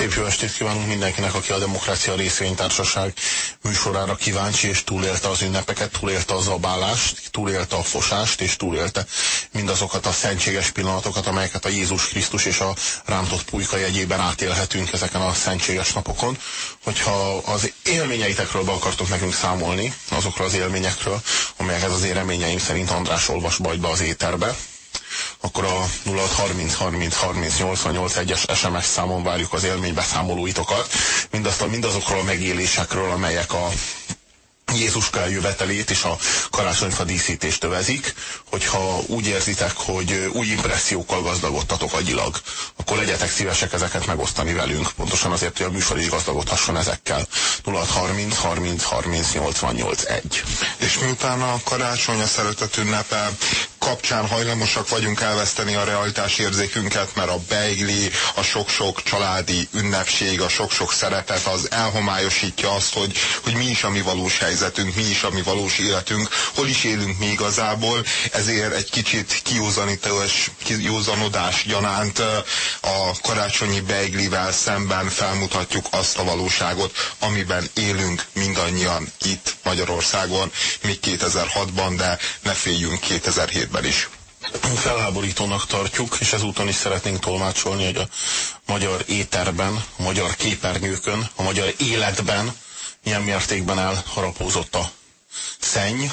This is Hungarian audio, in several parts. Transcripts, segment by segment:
Szép jó estét kívánunk mindenkinek, aki a Demokrácia Részvénytársaság műsorára kíváncsi, és túlélte az ünnepeket, túlélte a zabálást, túlélte a fosást, és túlélte mindazokat a szentséges pillanatokat, amelyeket a Jézus Krisztus és a rántott pulyka jegyében átélhetünk ezeken a szentséges napokon. Hogyha az élményeitekről be akartok nekünk számolni, azokról az élményekről, amelyeket az reményeim szerint András olvas majd be az éterbe, akkor a 0630 30 30 88 es SMS számon várjuk az élménybeszámolóitokat, mindazt, mindazokról a megélésekről, amelyek a Jézus jövetelét és a karácsonyfa díszítést övezik, hogyha úgy érzitek, hogy új impressziókkal gazdagodtatok agyilag, akkor legyetek szívesek ezeket megosztani velünk, pontosan azért, hogy a műsor is gazdagodhasson ezekkel. 0630 30 30 88 1. És miután a karácsony a szeretet ünnepe, kapcsán hajlamosak vagyunk elveszteni a realitás érzékünket, mert a beigli, a sok-sok családi ünnepség, a sok-sok szeretet az elhomályosítja azt, hogy, hogy mi is a mi valós helyzetünk, mi is a mi valós életünk, hol is élünk mi igazából, ezért egy kicsit kiúzanítós, kiúzanodás gyanánt a karácsonyi beiglivel szemben felmutatjuk azt a valóságot, amiben élünk mindannyian itt Magyarországon, még 2006-ban, de ne féljünk 2007-ben évben is. Felháborítónak tartjuk, és ezúton is szeretnénk tolmácsolni, hogy a magyar éterben, a magyar képernyőkön, a magyar életben milyen mértékben elharapózott a szenny,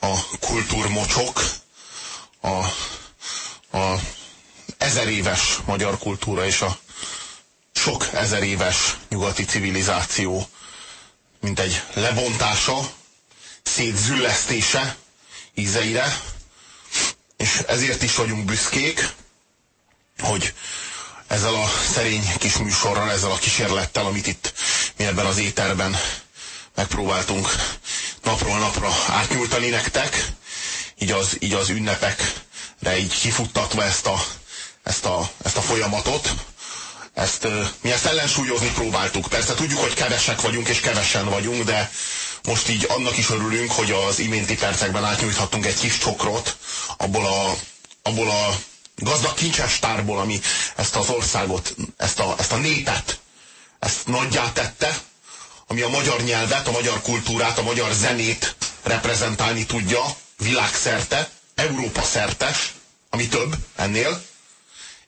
a kultúrmocsok, a, a ezer éves magyar kultúra és a sok ezer éves nyugati civilizáció, mint egy lebontása, szétzüllesztése ízeire, és ezért is vagyunk büszkék, hogy ezzel a szerény kis műsorral, ezzel a kísérlettel, amit itt mi ebben az éterben megpróbáltunk napról napra átnyújtani nektek, így az, így az ünnepekre így kifuttatva ezt a, ezt a, ezt a folyamatot, ezt, mi ezt ellensúlyozni próbáltuk. Persze tudjuk, hogy kevesek vagyunk, és kevesen vagyunk, de most így annak is örülünk, hogy az iménti percekben átnyújthatunk egy kis csokrot abból a, abból a gazdag kincsestárból, ami ezt az országot, ezt a, ezt a népet, ezt nagyjá tette, ami a magyar nyelvet, a magyar kultúrát, a magyar zenét reprezentálni tudja világszerte, Európa szerte, ami több ennél,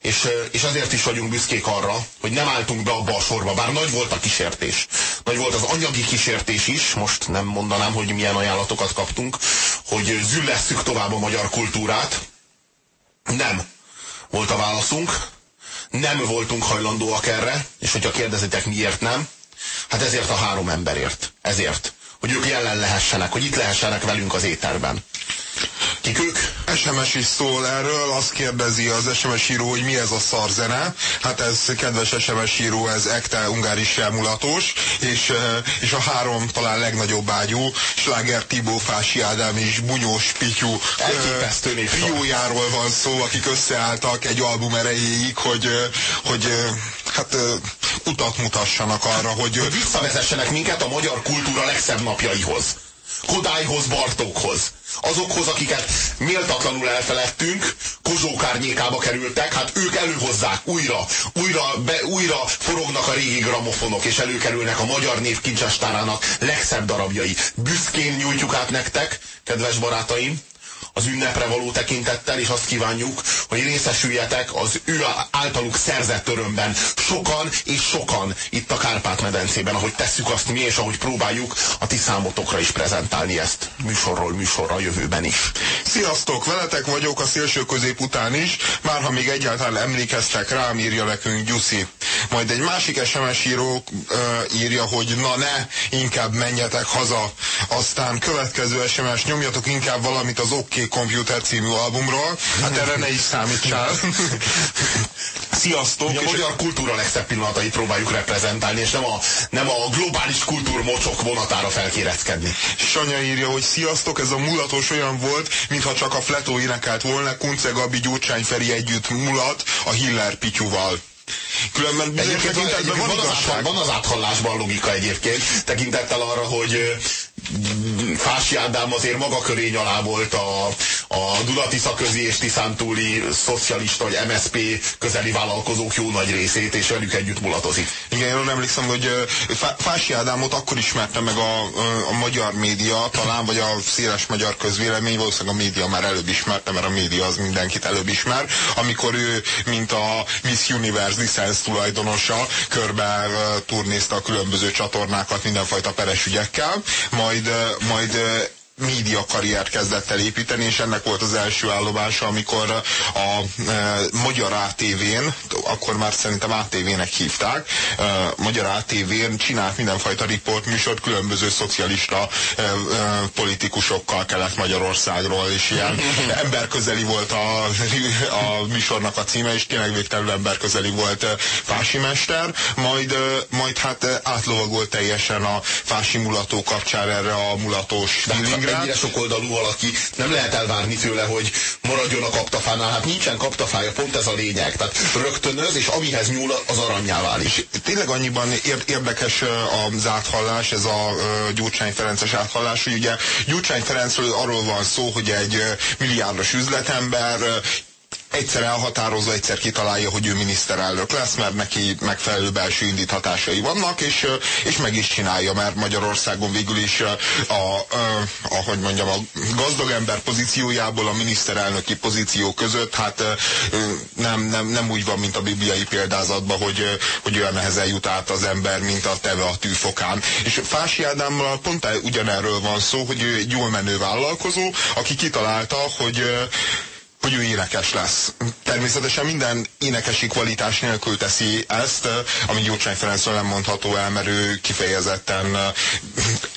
és, és azért is vagyunk büszkék arra, hogy nem álltunk be abba a sorba, bár nagy volt a kísértés. Nagy volt az anyagi kísértés is, most nem mondanám, hogy milyen ajánlatokat kaptunk, hogy züllesszük tovább a magyar kultúrát. Nem volt a válaszunk, nem voltunk hajlandóak erre, és hogyha kérdezitek miért nem, hát ezért a három emberért. Ezért. Hogy ők jelen lehessenek, hogy itt lehessenek velünk az éterben. SMS is szól erről, azt kérdezi az SMS író, hogy mi ez a szarzene. Hát ez, kedves SMS író, ez Ekte Ungári Selmulatos, és, és a három talán legnagyobb ágyú, Sláger Tibó, Fási Ádám és Bunyós Pityú fiújáról van szó, akik összeálltak egy album erejéig, hogy, hogy hát utat mutassanak arra, hogy... Hogy visszavezessenek minket a magyar kultúra legszebb napjaihoz. Kodályhoz, Bartókhoz. Azokhoz, akiket méltatlanul elfeledtünk, Kozsók árnyékába kerültek, hát ők előhozzák újra, újra, be, újra forognak a régi gramofonok, és előkerülnek a magyar név kincsestárának legszebb darabjai. Büszkén nyújtjuk át nektek, kedves barátaim, az ünnepre való tekintettel, és azt kívánjuk, hogy részesüljetek az ő általuk szerzett örömben. Sokan és sokan itt a Kárpát-medencében, ahogy tesszük azt mi, és ahogy próbáljuk a ti számotokra is prezentálni ezt műsorról műsorra a jövőben is. Sziasztok, veletek vagyok a szélső közép után is, már ha még egyáltalán emlékeztek rám, írja nekünk Gyuszi. majd egy másik SMS író írja, hogy na ne, inkább menjetek haza. Aztán következő SMS, nyomjatok inkább valamit az OK Computer című albumról. Hát erre ne is számítsál. Sziasztok! Mi a magyar kultúra legszebb pillanatait próbáljuk reprezentálni, és nem a, nem a globális kultúrmocsok vonatára felkéreckedni. Sanya írja, hogy sziasztok, ez a mulatos olyan volt, mintha csak a Fletó énekelt volna, Kunce Gabi Gyurcsány Feri együtt mulat a Hiller Pityuval. Különben bizonyos tekintetben van, van, az van az áthallásban logika egyébként, tekintettel arra, hogy Fási Ádám azért maga körény alá volt a, a Dunatisza közi és Tiszántúli szocialista vagy MSP közeli vállalkozók jó nagy részét, és velük együtt mulatozik. Igen, én emlékszem, hogy Fási Ádámot akkor ismerte meg a, a magyar média, talán, vagy a széles magyar közvélemény, valószínűleg a média már előbb ismerte, mert a média az mindenkit előbb ismer, amikor ő, mint a Miss Universe licensz tulajdonosa, körbe turnézta a különböző csatornákat mindenfajta peres ügyekkel, majd, majd média karriert kezdett el építeni, és ennek volt az első állomása, amikor a e, Magyar ATV-n, akkor már szerintem ATV-nek hívták, e, Magyar ATV-n csinált mindenfajta riportműsort különböző szocialista e, e, politikusokkal kelet Magyarországról, és ilyen emberközeli volt a, a műsornak a címe, és tényleg végtelenül emberközeli volt e, Fási Mester, majd, e, majd hát e, átlovagolt teljesen a Fási mulató kapcsán erre a mulatós ennyire sok oldalú valaki, nem lehet elvárni tőle, hogy maradjon a kaptafánál. Hát nincsen kaptafája, pont ez a lényeg. Tehát rögtönöz, és amihez nyúl, az aranyjá válik. És tényleg annyiban érdekes az áthallás, ez a Gyurcsány Ferences áthallás, hogy ugye Gyurcsány Ferencről arról van szó, hogy egy milliárdos üzletember egyszer elhatározza, egyszer kitalálja, hogy ő miniszterelnök lesz, mert neki megfelelő belső indíthatásai vannak, és, és meg is csinálja, mert Magyarországon végül is a, a, ahogy mondjam, a gazdag ember pozíciójából a miniszterelnöki pozíció között, hát nem, nem, nem úgy van, mint a bibliai példázatban, hogy, hogy olyan nehezen jut át az ember, mint a teve a tűfokán. És Fási Ádámmal pont ugyanerről van szó, hogy ő egy jól menő vállalkozó, aki kitalálta, hogy hogy ő énekes lesz. Természetesen minden énekesi kvalitás nélkül teszi ezt, ami Gyurcsány Ferencről nem mondható el, mert ő kifejezetten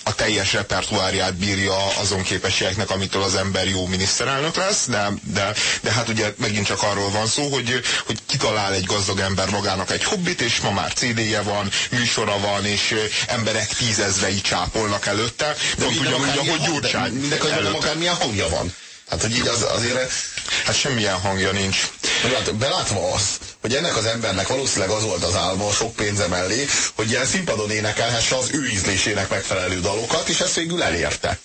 a teljes repertoárját bírja azon képességeknek, amitől az ember jó miniszterelnök lesz, de, de, de hát ugye megint csak arról van szó, hogy, hogy kitalál egy gazdag ember magának egy hobbit, és ma már CD-je van, műsora van, és emberek tízezrei csápolnak előtte, de pont ugyanúgy, ahogy Gyurcsány. De, de, de, de akármilyen hangja van. Hát, hogy így az, azért... Hát semmilyen hangja nincs. Hát, belátva azt, hogy ennek az embernek valószínűleg az volt az álma sok pénze mellé, hogy ilyen színpadon énekelhesse az ő ízlésének megfelelő dalokat, és ezt végül elérte.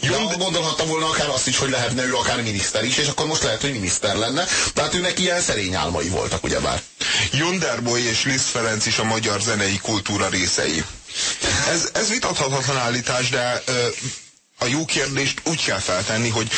Jó, de gondolhatta volna akár azt is, hogy lehetne ő akár miniszter is, és akkor most lehet, hogy miniszter lenne. Tehát őnek ilyen szerény álmai voltak, ugyebár. Jonderboy és Liszt Ferenc is a magyar zenei kultúra részei. Ez, ez vitathatatlan állítás, de ö, a jó kérdést úgy kell feltenni, hogy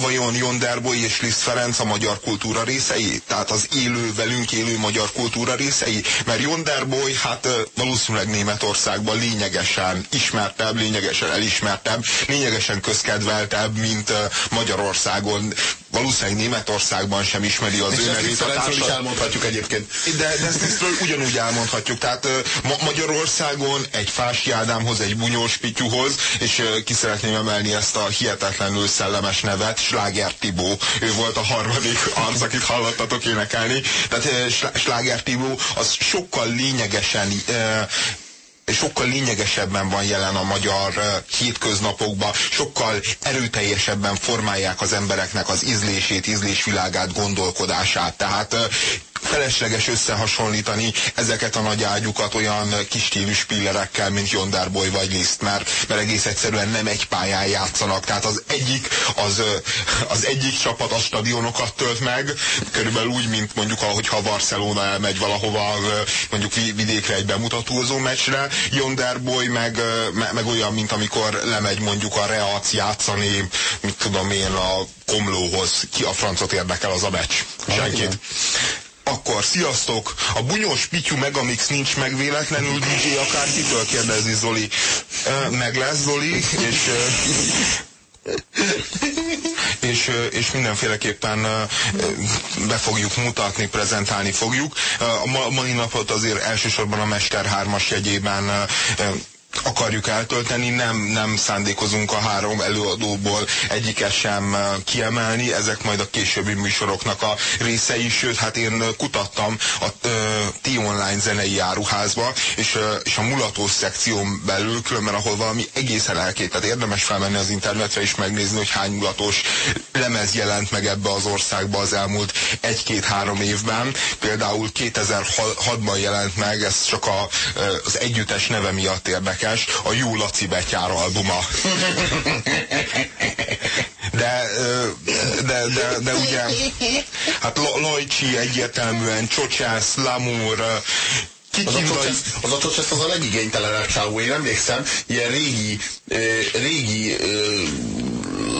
vajon Jonderboy és Liszt Ferenc a magyar kultúra részei? Tehát az élő, velünk élő magyar kultúra részei? Mert Jonderboy hát valószínűleg Németországban lényegesen ismertebb, lényegesen elismertebb, lényegesen közkedveltebb, mint Magyarországon. Valószínűleg Németországban sem ismeri az ő nevét a is elmondhatjuk egyébként. De, de ezt Lisztről ugyanúgy elmondhatjuk. Tehát ma Magyarországon egy Fási Ádámhoz, egy Bunyós Pityuhoz, és ki szeretném kiemelni ezt a hihetetlenül szellemes nevet, Sláger Tibó. Ő volt a harmadik arc, akit hallottatok énekelni. Tehát Sláger Tibó az sokkal lényegesen sokkal lényegesebben van jelen a magyar hétköznapokban, sokkal erőteljesebben formálják az embereknek az ízlését, ízlésvilágát, gondolkodását. Tehát felesleges összehasonlítani ezeket a nagy ágyukat olyan kis stílus pillerekkel, mint Jondarboy vagy Liszt, mert, mert egész egyszerűen nem egy pályán játszanak. Tehát az egyik, az, az egyik csapat a stadionokat tölt meg, körülbelül úgy, mint mondjuk, ahogy ha Barcelona elmegy valahova, mondjuk vidékre egy bemutatózó meccsre, Jondarboy meg, meg olyan, mint amikor lemegy mondjuk a Reac játszani, mit tudom én, a Komlóhoz, ki a francot érdekel az a meccs. Senkit. Akkor, sziasztok! A bunyós pityú Megamix nincs meg véletlenül, DJ akár kitől kérdezni, Zoli. Meg lesz, Zoli, és és, és mindenféleképpen be fogjuk mutatni, prezentálni fogjuk. A mai napot azért elsősorban a Mester 3-as jegyében akarjuk eltölteni, nem, nem szándékozunk a három előadóból egyiket sem eh, kiemelni, ezek majd a későbbi műsoroknak a részei, sőt, hát én kutattam a uh, T-Online zenei áruházba, és, és a mulatós szekción belül, különben ahol valami egészen elkét, tehát érdemes felmenni az internetre és megnézni, hogy hány mulatós lemez jelent meg ebbe az országba az elmúlt egy-két-három évben. Például 2006-ban jelent meg, ez csak a, az együttes neve miatt érdekel, érdekes, a Jó Laci Betyár albuma. De, de, de, de ugye, hát Lajcsi egyértelműen, Csocsász, Lamour, az a, Csocsász, az a Csocsász az a legigénytelenebb csávó, én emlékszem, ilyen régi, régi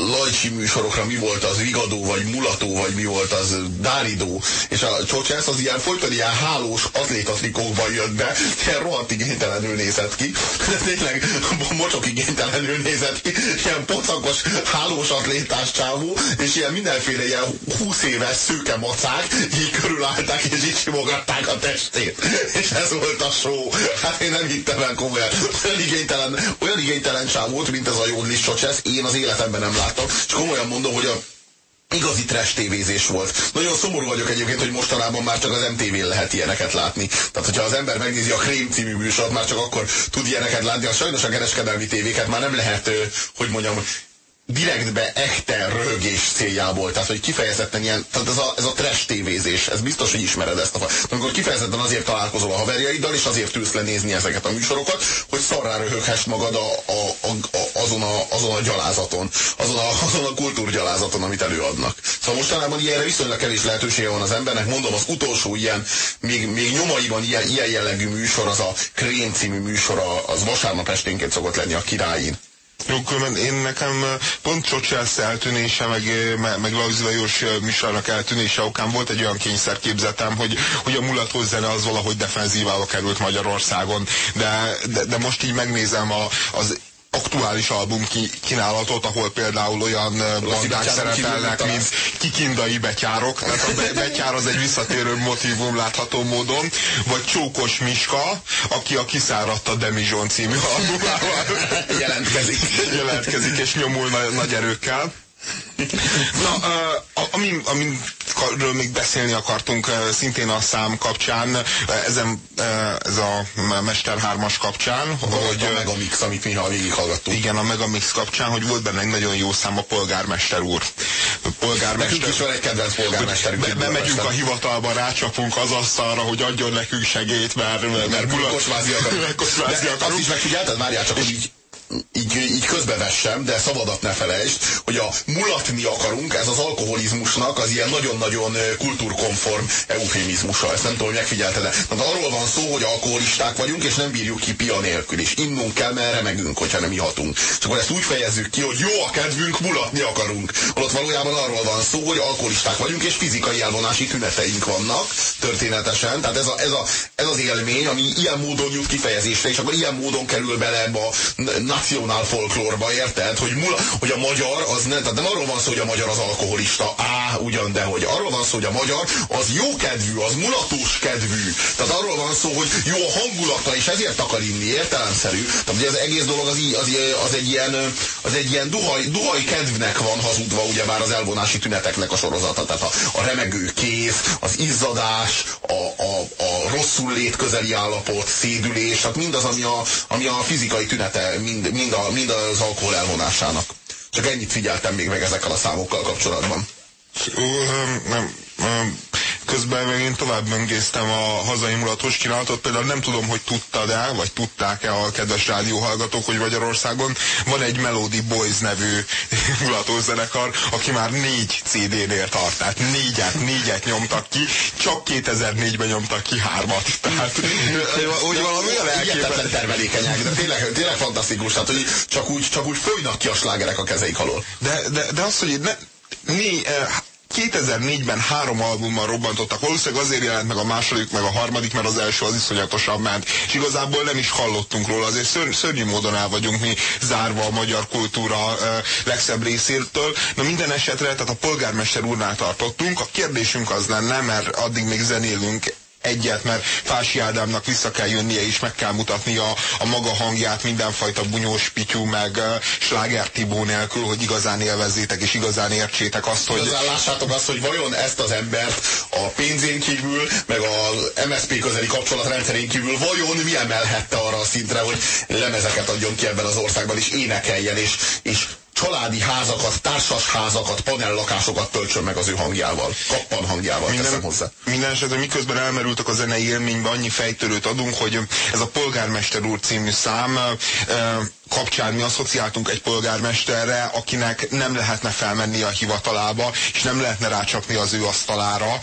lajcsi műsorokra mi volt az, Vigadó, vagy Mulató, vagy mi volt az, Dáridó, és a Csocsász az ilyen folyton ilyen hálós atlétatrikókban jött be, ilyen rohadt igénytelenül nézett ki, de tényleg mocsok igénytelenül nézett ki, ilyen pocakos hálós atlétás csávó, és ilyen mindenféle ilyen 20 éves szőke macák így körülállták, és így simogatták a testét. És ez volt a show. Hát én nem hittem el komolyan. Olyan igénytelen, olyan igénytelen csávót, mint ez a Jódlis Csocsász, én az életemben nem láttam láttam, és komolyan mondom, hogy a igazi trash tévézés volt. Nagyon szomorú vagyok egyébként, hogy mostanában már csak az MTV-n lehet ilyeneket látni. Tehát, hogyha az ember megnézi a Krém című műsort, már csak akkor tud ilyeneket látni. A sajnos a kereskedelmi tévéket már nem lehet, hogy mondjam, direktbe echter röhögés céljából, tehát hogy kifejezetten ilyen, tehát ez a, ez a trash tévézés, ez biztos, hogy ismered ezt a amikor kifejezetten azért találkozol a haverjaiddal, és azért ülsz lenézni ezeket a műsorokat, hogy szarrá röhöghess magad a, a, a, a, azon, a, azon a gyalázaton, azon a, azon a kultúrgyalázaton, amit előadnak. Szóval mostanában ilyenre viszonylag kevés lehetősége van az embernek, mondom, az utolsó ilyen, még, még nyomaiban ilyen, ilyen jellegű műsor, az a Krén című műsor, az vasárnap esténként szokott lenni a királyin. Jó, különben én nekem pont Csocsász eltűnése, meg, meg, meg Lajos műsornak eltűnése okán volt egy olyan kényszerképzetem, hogy, hogy a mulató zene az valahogy defenzívába került Magyarországon. De, de, de most így megnézem a, az aktuális album kínálatot, ahol például olyan bandák szerepelnek, mint kikindai betyárok, tehát a betyár az egy visszatérő motivum látható módon, vagy Csókos Miska, aki a kiszáradt a Demizson című albumával jelentkezik. jelentkezik és nyomul nagy, nagy erőkkel. Na, amin, amiről még beszélni akartunk szintén a szám kapcsán, ezen, ez a Mester 3-as kapcsán, Volt hogy... a Megamix, amit mi végighallgattunk. Igen, a Megamix kapcsán, hogy volt benne egy nagyon jó szám a polgármester úr. Polgármester. Nekünk is van egy kedvenc polgármester. Be, bemegyünk a hivatalba, rácsapunk az asztalra, hogy adjon nekünk segélyt, mert, mert, mert, mert kosvázi akarunk. Azt is megfigyelted, várjál csak, hogy így így, így közbevessem, de szabadat ne felejtsd, hogy a mulatni akarunk, ez az alkoholizmusnak az ilyen nagyon-nagyon kultúrkonform eufémizmusa. Ezt nem tudom, hogy megfigyelted de Tehát arról van szó, hogy alkoholisták vagyunk, és nem bírjuk ki pia nélkül, és innunk kell, mert remegünk, hogyha nem ihatunk. És akkor ezt úgy fejezzük ki, hogy jó a kedvünk, mulatni akarunk. Holott valójában arról van szó, hogy alkoholisták vagyunk, és fizikai elvonási tüneteink vannak történetesen. Tehát ez, a, ez, a, ez az élmény, ami ilyen módon jut kifejezésre, és akkor ilyen módon kerül bele a nacionál folklórba, érted? Hogy, mula, hogy a magyar az nem, tehát nem arról van szó, hogy a magyar az alkoholista, á, ugyan, de hogy arról van szó, hogy a magyar az jó kedvű, az mulatós kedvű. Tehát arról van szó, hogy jó a hangulata, és ezért akar inni, értelemszerű. Tehát ugye az egész dolog az, az, az egy ilyen, az egy ilyen duhaj, duhaj kedvnek van hazudva, ugye már az elvonási tüneteknek a sorozata. Tehát a, a remegő kéz, az izzadás, a, a, a rosszul lét közeli állapot, szédülés, tehát mindaz, ami a, ami a fizikai tünete, mind mind, a, mind az alkohol elvonásának. Csak ennyit figyeltem még meg ezekkel a számokkal kapcsolatban. Nem, nem, közben még én tovább möngéztem a hazai mulatos kínálatot, például nem tudom, hogy tudtad el, vagy tudták-e a kedves rádióhallgatók, hogy Magyarországon van egy Melody Boys nevű mulatos zenekar, aki már négy CD-nél tart, tehát négyet, négyet nyomtak ki, csak 2004-ben nyomtak ki hármat. Tehát, hogy valami olyan elképesztő. termelékenyek, de tényleg, tényleg fantasztikus, tehát hogy csak úgy, csak úgy folynak ki a slágerek a kezeik alól. De, de, de az, hogy ne, né, 2004-ben három albummal robbantottak, valószínűleg azért jelent meg a második, meg a harmadik, mert az első az iszonyatosan ment. És igazából nem is hallottunk róla, azért ször, szörnyű módon el vagyunk mi zárva a magyar kultúra uh, legszebb részétől. Na minden esetre, tehát a polgármester úrnál tartottunk. A kérdésünk az lenne, mert addig még zenélünk egyet, mert Fási Ádámnak vissza kell jönnie és meg kell mutatni a, a maga hangját mindenfajta bunyós pityú, meg Sláger Tibó nélkül, hogy igazán élvezzétek és igazán értsétek azt, hogy... Igazán lássátok azt, hogy vajon ezt az embert a pénzén kívül, meg a MSZP közeli kapcsolatrendszerén kívül vajon mi emelhette arra a szintre, hogy lemezeket adjon ki ebben az országban, és énekeljen, és, és családi házakat, társas házakat, panellakásokat töltsön meg az ő hangjával, kappan hangjával minden, teszem hozzá. Minden esetben miközben elmerültek a zenei élménybe, annyi fejtörőt adunk, hogy ez a Polgármester úr című szám kapcsán mi asszociáltunk egy polgármesterre, akinek nem lehetne felmenni a hivatalába, és nem lehetne rácsapni az ő asztalára,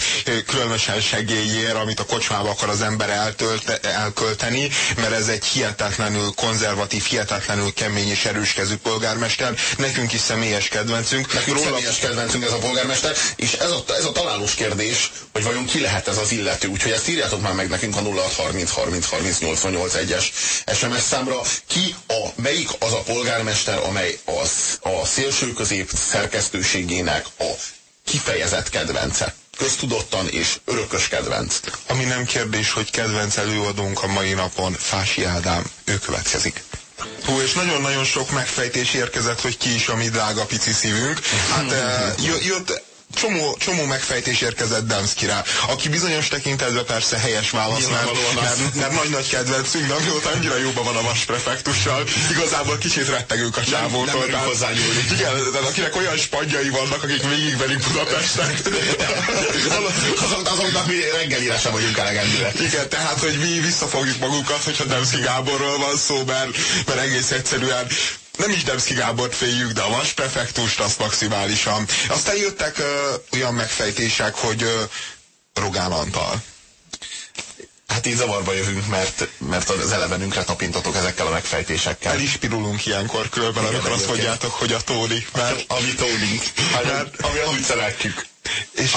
különösen segélyért, amit a kocsmába akar az ember eltölte, elkölteni, mert ez egy hihetetlenül konzervatív, hihetetlenül kemény és erőskező polgármester. Nekünk is személyes kedvencünk. Nekünk Róla... személyes kedvencünk ez a polgármester, és ez a, ez a találós kérdés, hogy vajon ki lehet ez az illető. Úgyhogy ezt írjátok már meg nekünk a 0630 30 30 88 1-es SMS számra. Ki a melyik az a polgármester, amely az, a szélső közép szerkesztőségének a kifejezett kedvence? köztudottan és örökös kedvenc. Ami nem kérdés, hogy kedvenc előadónk a mai napon Fási Ádám, ő következik. Hú, és nagyon-nagyon sok megfejtés érkezett, hogy ki is a mi drága pici szívünk. Hát eh, jött csomó, csomó megfejtés érkezett Demszkire, aki bizonyos tekintetben persze helyes válasz, mert, mert, mert nagy-nagy kedvencünk, de amióta annyira jóban van a vas prefektussal, igazából kicsit rettegünk a csávótól. Nem, nem Igen, de akinek olyan spadjai vannak, akik végigverik Budapestet. azok, azoknak mi reggelire sem vagyunk elegendőek. Igen, tehát, hogy mi visszafogjuk magunkat, hogyha Demszki Gáborról van szó, mert, mert egész egyszerűen nem is Demszki Gábort féljük, de a vas prefektust azt maximálisan. Aztán jöttek ö, olyan megfejtések, hogy ö, Rogán Antal. Hát így zavarba jövünk, mert, mert az elevenünkre tapintatok ezekkel a megfejtésekkel. El is pirulunk ilyenkor különben, amikor azt mondjátok, hogy a Tóni. Mert... Ami Tóni. Hát, ami úgy szeretjük. És,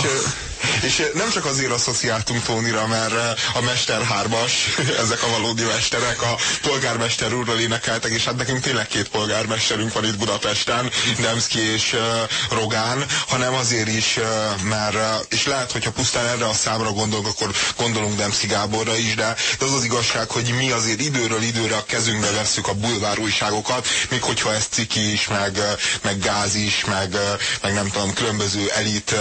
és nem csak azért asszociáltunk Tónira, mert a Mester hármas, ezek a valódi mesterek, a polgármester úrral énekeltek, és hát nekünk tényleg két polgármesterünk van itt Budapesten, Demszki és Rogán, hanem azért is, mert, és lehet, hogyha pusztán erre a számra gondolunk, akkor gondolunk Demszki Gáborra is, de, de az az igazság, hogy mi azért időről időre a kezünkbe vesszük a bulvár újságokat, még hogyha ez ciki is, meg, meg gáz is, meg, meg nem tudom, különböző elit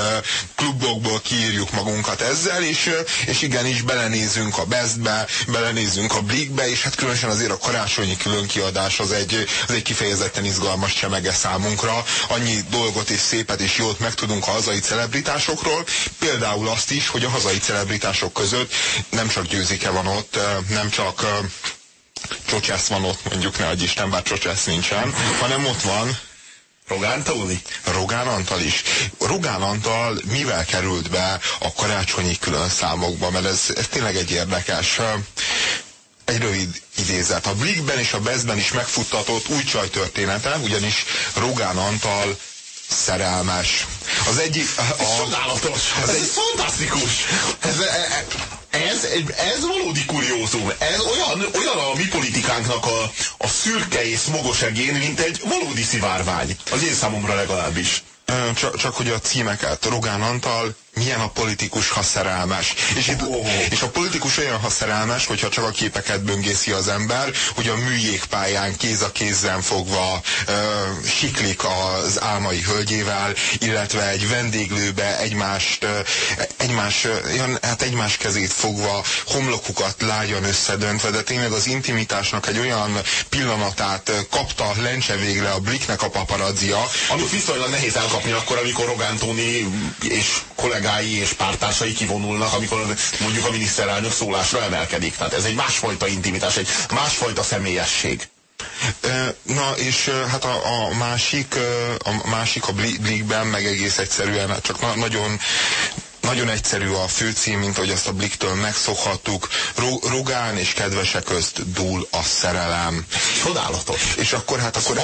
klubokból kiírjuk magunkat ezzel, és, és igenis belenézünk a Bestbe, belenézünk a Blikbe, és hát különösen azért a karácsonyi különkiadás az egy, az egy kifejezetten izgalmas csemege számunkra. Annyi dolgot és szépet és jót megtudunk a hazai celebritásokról, például azt is, hogy a hazai celebritások között nem csak győzike van ott, nem csak Csocsesz van ott, mondjuk ne adj Isten, bár Csocsesz nincsen, hanem ott van Rogán Tóni? Rogán Antal is. Rogán Antal mivel került be a karácsonyi külön számokba, mert ez, ez tényleg egy érdekes egy rövid idézet. A Blikben és a Bezben is megfuttatott új csaj története, ugyanis Rogán Antal szerelmes. Az egyik... A, ez csodálatos! Ez, ez egy, fantasztikus! Ez, e, e, ez, ez valódi kuriózum. Ez olyan, olyan a mi politikánknak a, a szürke és smogos egén, mint egy valódi szivárvány. Az én számomra legalábbis. Csak, csak hogy a címeket. Rogán Antal, milyen a politikus, ha szerelmes. És, itt, és a politikus olyan, ha szerelmes, hogyha csak a képeket böngészi az ember, hogy a műjégpályán kéz a kézzen fogva uh, siklik az álmai hölgyével, illetve egy vendéglőbe egymást, uh, egymás, uh, hát egymás kezét fogva, homlokukat lágyan összedöntve, de tényleg az intimitásnak egy olyan pillanatát kapta lencse végre a Bliknek a paparazzia. Amit viszonylag nehéz elkapni akkor, amikor Rogán Tóni és kollégák kollégái és pártársai kivonulnak, amikor mondjuk a miniszterelnök szólásra emelkedik. Tehát ez egy másfajta intimitás, egy másfajta személyesség. Na, és hát a, a másik, a másik a Blikben meg egész egyszerűen csak na, nagyon nagyon egyszerű a főcím, mint ahogy azt a Bliktől megszokhattuk. Rogán és kedvesek közt dúl a szerelem. Csodálatos. És akkor hát akkor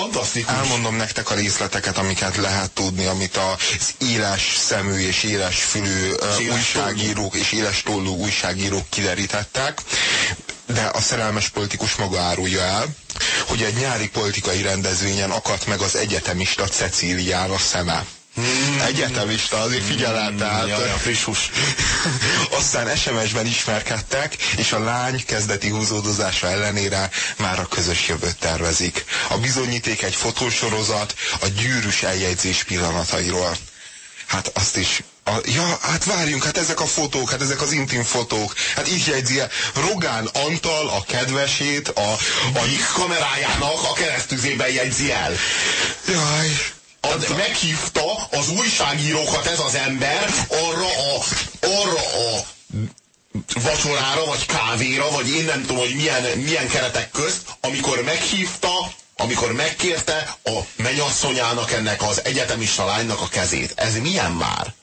elmondom nektek a részleteket, amiket lehet tudni, amit az éles szemű és éles fülű újságírók és éles tollú újságírók kiderítettek. De a szerelmes politikus maga árulja el, hogy egy nyári politikai rendezvényen akadt meg az egyetemista Cecílián a szeme. Hmm. Egyetemista, azért figyelem, tehát... Jaj, a friss hús. Aztán SMS-ben ismerkedtek, és a lány kezdeti húzódozása ellenére már a közös jövőt tervezik. A bizonyíték egy fotósorozat a gyűrűs eljegyzés pillanatairól. Hát azt is a, ja, hát várjunk, hát ezek a fotók, hát ezek az intim fotók. Hát így jegyzi el Rogán Antal a kedvesét a, a kamerájának a keresztüzében jegyzi el. Jaj, az meghívta az újságírókat ez az ember arra a, arra a vacsorára, vagy kávéra, vagy én nem tudom, hogy milyen, milyen keretek közt, amikor meghívta, amikor megkérte a menyasszonyának ennek az egyetemista lánynak a kezét. Ez milyen már?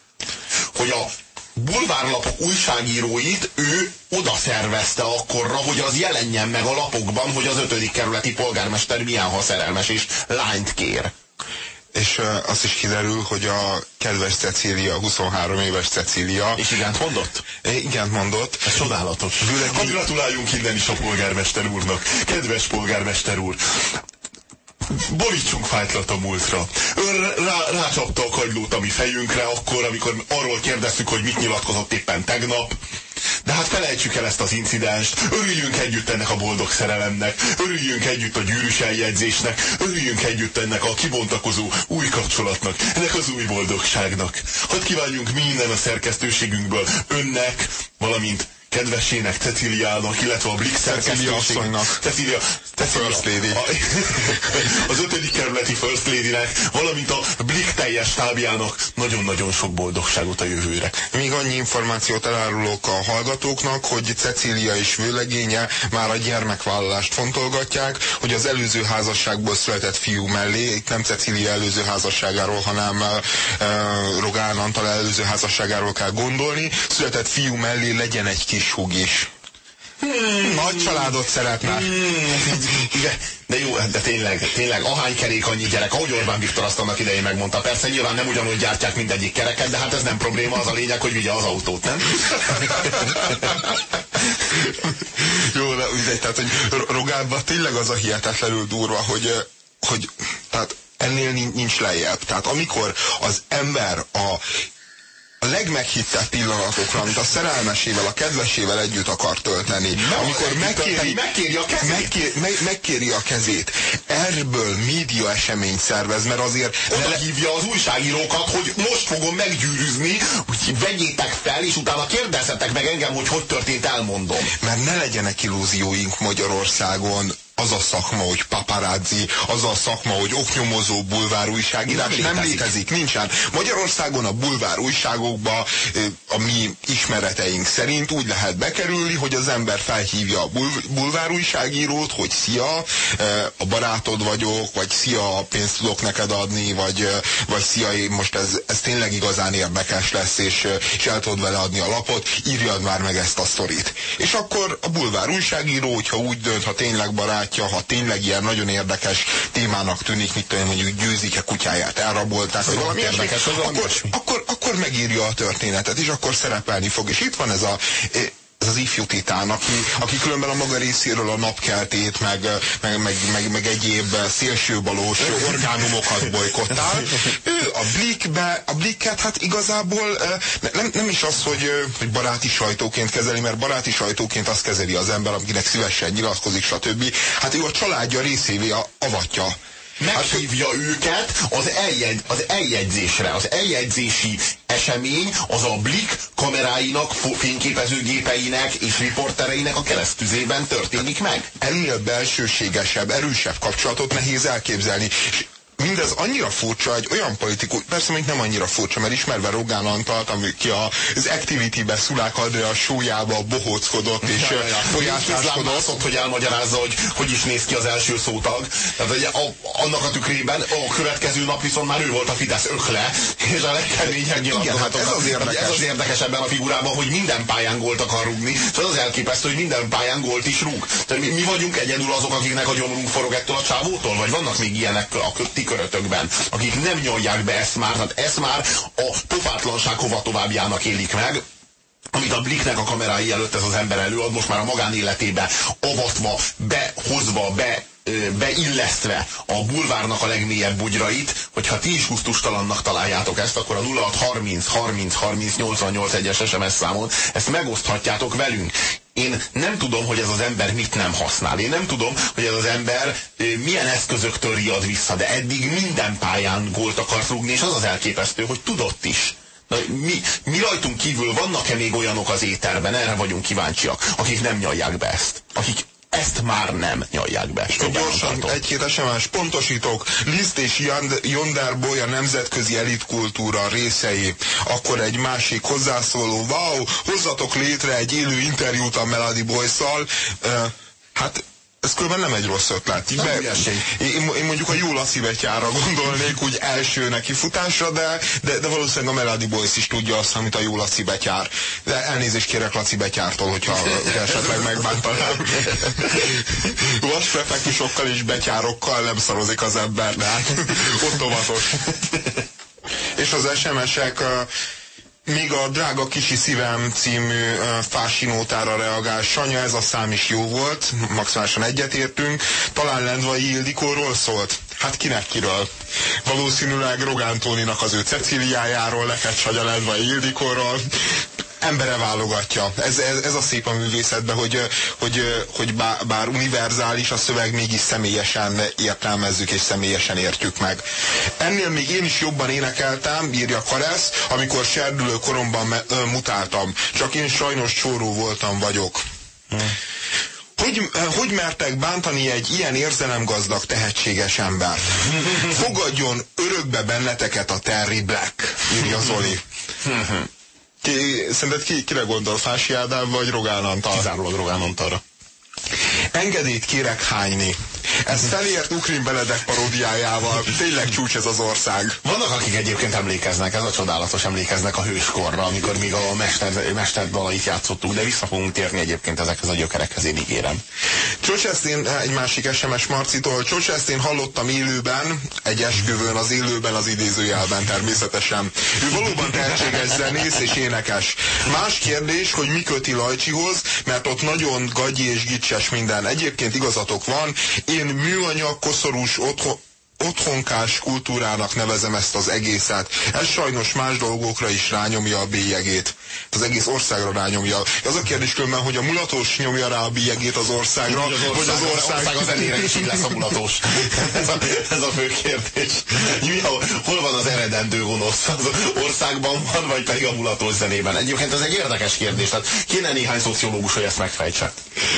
Hogy a bulvárlapok újságíróit ő oda szervezte akkorra, hogy az jelenjen meg a lapokban, hogy az ötödik kerületi polgármester milyen ha és lányt kér és azt is kiderül, hogy a kedves Cecília, 23 éves Cecília. És igent mondott? Igent mondott. Ez csodálatos. Főleg, hát gratuláljunk innen is a polgármester úrnak. Kedves polgármester úr, borítsunk fájtlat a múltra. Ön rá, rácsapta a kagylót a mi fejünkre akkor, amikor arról kérdeztük, hogy mit nyilatkozott éppen tegnap. De hát felejtsük el ezt az incidenst, örüljünk együtt ennek a boldog szerelemnek, örüljünk együtt a gyűrűs eljegyzésnek, örüljünk együtt ennek a kibontakozó új kapcsolatnak, ennek az új boldogságnak. Hadd kívánjunk minden a szerkesztőségünkből önnek, valamint kedvesének, Ceciliának, illetve a Blick Cecilia asszonynak. Cecilia, Cecilia, First Lady. A, az ötödik kerületi First Lady-nek, valamint a Blick teljes tábjának nagyon-nagyon sok boldogságot a jövőre. Még annyi információt elárulok a hallgatóknak, hogy Cecília és vőlegénye már a gyermekvállalást fontolgatják, hogy az előző házasságból született fiú mellé, itt nem Cecília előző házasságáról, hanem uh, Rogán Antal előző házasságáról kell gondolni, született fiú mellé legyen egy kis kis húg is. Hmm. Nagy családot szeretne. Hmm. De jó, de tényleg, tényleg, ahány kerék, annyi gyerek. Ahogy Orbán Viktor azt annak idején megmondta. Persze nyilván nem ugyanúgy gyártják mindegyik kereket, de hát ez nem probléma, az a lényeg, hogy vigye az autót, nem? jó, de ugye, tehát, hogy Rogánban tényleg az a hihetetlenül durva, hogy, hogy tehát ennél nincs lejjebb. Tehát amikor az ember a a legmeghittebb pillanatokra, amit a szerelmesével, a kedvesével együtt akar tölteni. Na, amikor megkéri, megkéri a kezét. Megkéri, meg, megkéri a kezét. Erből média eseményt szervez, mert azért... Oda hívja az újságírókat, hogy most fogom meggyűrűzni, hogy vegyétek fel, és utána kérdezzetek meg engem, hogy hogy történt, elmondom. Mert ne legyenek illúzióink Magyarországon az a szakma, hogy paparazzi, az a szakma, hogy oknyomozó bulvár újságírás nem, nem létezik, nincsen. Magyarországon a bulvár újságokba a mi ismereteink szerint úgy lehet bekerülni, hogy az ember felhívja a bulvár újságírót, hogy szia, a barátod vagyok, vagy szia, pénzt tudok neked adni, vagy, vagy szia, most ez, ez tényleg igazán érdekes lesz, és, és el tudod vele adni a lapot, írjad már meg ezt a sztorit. És akkor a bulvár újságíró, hogyha úgy dönt, ha tényleg barát, látja, ha tényleg ilyen nagyon érdekes témának tűnik, mit tudom, mondjuk győzike kutyáját elrabolták, vagy valami érdekes, akkor, akkor, akkor megírja a történetet, és akkor szerepelni fog. És itt van ez a ez az ifjú titán, aki, aki különben a maga részéről a napkeltét, meg, meg, meg, meg, meg egyéb szélsőbalós orgánumokat bolykottál. Ő a Blickbe, a Blicket hát igazából nem, nem is az, hogy, hogy baráti sajtóként kezeli, mert baráti sajtóként azt kezeli az ember, akinek szívesen nyilatkozik, stb. Hát ő a családja részévé avatja meghívja hát, őket az, eljegy, az eljegyzésre. Az eljegyzési esemény az a Blick kameráinak, fényképezőgépeinek és riportereinek a keresztüzében történik meg. Ennél belsőségesebb, erősebb kapcsolatot nehéz elképzelni. És mindez annyira furcsa, egy olyan politikus, persze még nem annyira furcsa, mert ismerve Rogán Antalt, aki az Activity-be Szulák a súlyába bohóckodott és folyásáskodott. hogy elmagyarázza, hogy hogy is néz ki az első szótag. Tehát hogy a, annak a tükrében a következő nap viszont már ő volt a Fidesz ökle, és a legkeményebb Igen, hát ez az érdekes. Ez az érdekes ebben a figurában, hogy minden pályán gólt akar rúgni, és az az elképesztő, hogy minden pályán gólt is rúg. Tehát mi, mi vagyunk egyedül azok, akiknek a gyomrunk forog ettől a csávótól, vagy vannak még ilyenek a körötökben, akik nem nyolják be ezt már, hát ezt már a pofátlanság hova továbbjának élik meg, amit a Bliknek a kamerái előtt ez az ember előad, most már a magánéletébe avatva, behozva, be beillesztve a bulvárnak a legmélyebb bugyrait, hogyha ti is gusztustalannak találjátok ezt, akkor a 0630 30 30 88 egyes SMS számon ezt megoszthatjátok velünk. Én nem tudom, hogy ez az ember mit nem használ. Én nem tudom, hogy ez az ember milyen eszközöktől riad vissza, de eddig minden pályán gólt akart rúgni, és az az elképesztő, hogy tudott is. Na, mi, mi rajtunk kívül vannak-e még olyanok az éterben? Erre vagyunk kíváncsiak, akik nem nyalják be ezt. Akik ezt már nem nyalják be. Gyorsan, egy-két SMS, pontosítok. Liszt és Boy a nemzetközi elitkultúra részei. Akkor egy másik hozzászóló, wow, hozzatok létre egy élő interjút a Melody Boy-szal. Uh, hát ez különben nem egy rossz ötlet. Így be, én, én, mondjuk a jó Laci betyára gondolnék úgy első nekifutásra, de, de, de valószínűleg a Melody Boys is tudja azt, amit a jó Laci betyár. De elnézést kérek Laci betyártól, hogyha esetleg megbántanám. Vas prefektusokkal és betyárokkal nem szarozik az ember, de hát ott óvatos. És az SMS-ek Míg a Drága Kisi Szívem című fásinótára reagál Sanya, ez a szám is jó volt, maximálisan egyetértünk. Talán Lendvai Ildikóról szólt? Hát kinek kiről? Valószínűleg Rogán Tóninak az ő Ceciliájáról, neked Sagya Lendvai Ildikóról embere válogatja. Ez, ez, ez a szép a művészetben, hogy, hogy, hogy bár, bár univerzális a szöveg, mégis személyesen értelmezzük és személyesen értjük meg. Ennél még én is jobban énekeltem, írja Karesz, amikor serdülő koromban mutáltam. Csak én sajnos csóró voltam vagyok. Hmm. Hogy, hogy mertek bántani egy ilyen érzelemgazdag, tehetséges ember? Fogadjon örökbe benneteket a Terry Black, írja Zoli. Ki, szerinted ki, kire gondol? Fási Ádám vagy Rogán Antal? Kizárólag Rogán Antalra. Engedélyt kérek hányni. Ez felért Ukrin Benedek paródiájával. Tényleg csúcs ez az ország. Vannak, akik egyébként emlékeznek, ez a csodálatos emlékeznek a hőskorra, amikor még a mester, mester dalait játszottuk, de vissza fogunk térni egyébként ezekhez a gyökerekhez, én ígérem. Csocsesztén, egy másik SMS Marcitól, Csocsesztén hallottam élőben, egy esküvőn az élőben, az idézőjelben természetesen. Ő valóban tehetséges zenész és énekes. Más kérdés, hogy mi köti Lajcsihoz, mert ott nagyon gagyi és gicses minden. Egyébként igazatok van, én műanyag, koszorús otthon, otthonkás kultúrának nevezem ezt az egészet. Ez sajnos más dolgokra is rányomja a bélyegét. Az egész országra rányomja. Az a kérdés különben, hogy a mulatos nyomja rá a bélyegét az országra, az ország, vagy az ország... ország az elére is így lesz a mulatos. ez, a, ez a fő kérdés. Mi, hol van az eredendő gonosz? Az országban van, vagy pedig a mulatos zenében? Egyébként ez egy érdekes kérdés. Tehát kéne néhány szociológus, hogy ezt megfejtse.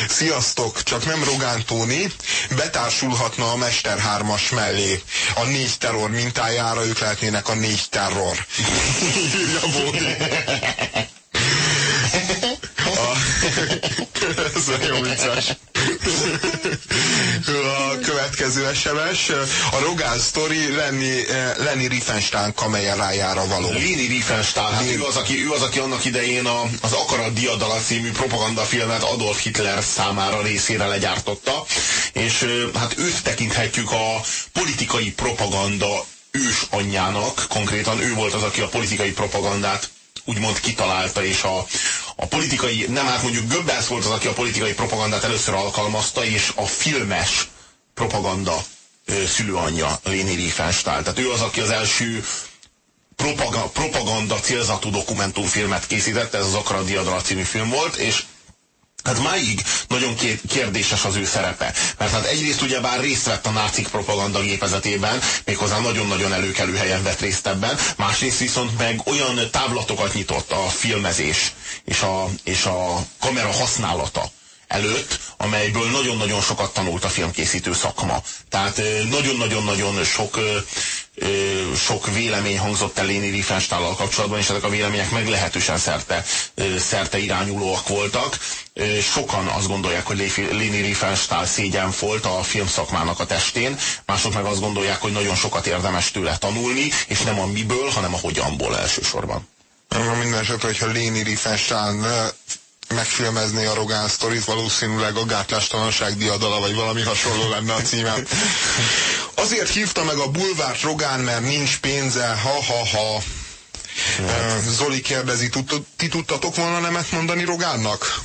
Sziasztok! Csak nem Rogán Tóni, betársulhatna a Mester hármas mellé a négy terror mintájára, ők lehetnének a négy terror. Írja Bódi. Ez nagyon vicces. A következő SMS. A Rogán Story Lenny, Lenny Riefenstahl kamerájára való. Lenny Riefenstahl, hát ő az, aki, ő az, aki annak idején a, az Akarat Diadala című propagandafilmet Adolf Hitler számára részére legyártotta, és hát őt tekinthetjük a politikai propaganda ős anyjának, konkrétan ő volt az, aki a politikai propagandát úgymond kitalálta, és a, a politikai, nem hát mondjuk Göbbels volt az, aki a politikai propagandát először alkalmazta, és a filmes propaganda szülőanyja Léni Riefenstahl. Tehát ő az, aki az első propaganda, propaganda célzatú dokumentumfilmet készítette, ez az Akra Diadala című film volt, és Hát máig nagyon kérdéses az ő szerepe. Mert hát egyrészt ugye bár részt vett a nácik propaganda gépezetében, méghozzá nagyon-nagyon előkelő helyen vett részt ebben, másrészt viszont meg olyan táblatokat nyitott a filmezés és a, és a kamera használata előtt, amelyből nagyon-nagyon sokat tanult a filmkészítő szakma. Tehát nagyon-nagyon-nagyon sok sok vélemény hangzott el Léni Riefenstahlal kapcsolatban, és ezek a vélemények meglehetősen szerte, szerte irányulóak voltak. Sokan azt gondolják, hogy Léni Riefenstahl szégyen volt a filmszakmának a testén, mások meg azt gondolják, hogy nagyon sokat érdemes tőle tanulni, és nem a miből, hanem a hogyanból elsősorban. Minden esetre, hogyha Léni Riefenstahl megfilmezni a Rogán sztorit, valószínűleg a gátlástalanság diadala, vagy valami hasonló lenne a címem. Azért hívta meg a bulvárt Rogán, mert nincs pénze, ha-ha-ha. Zoli kérdezi, ti tudtatok volna nemet mondani Rogánnak?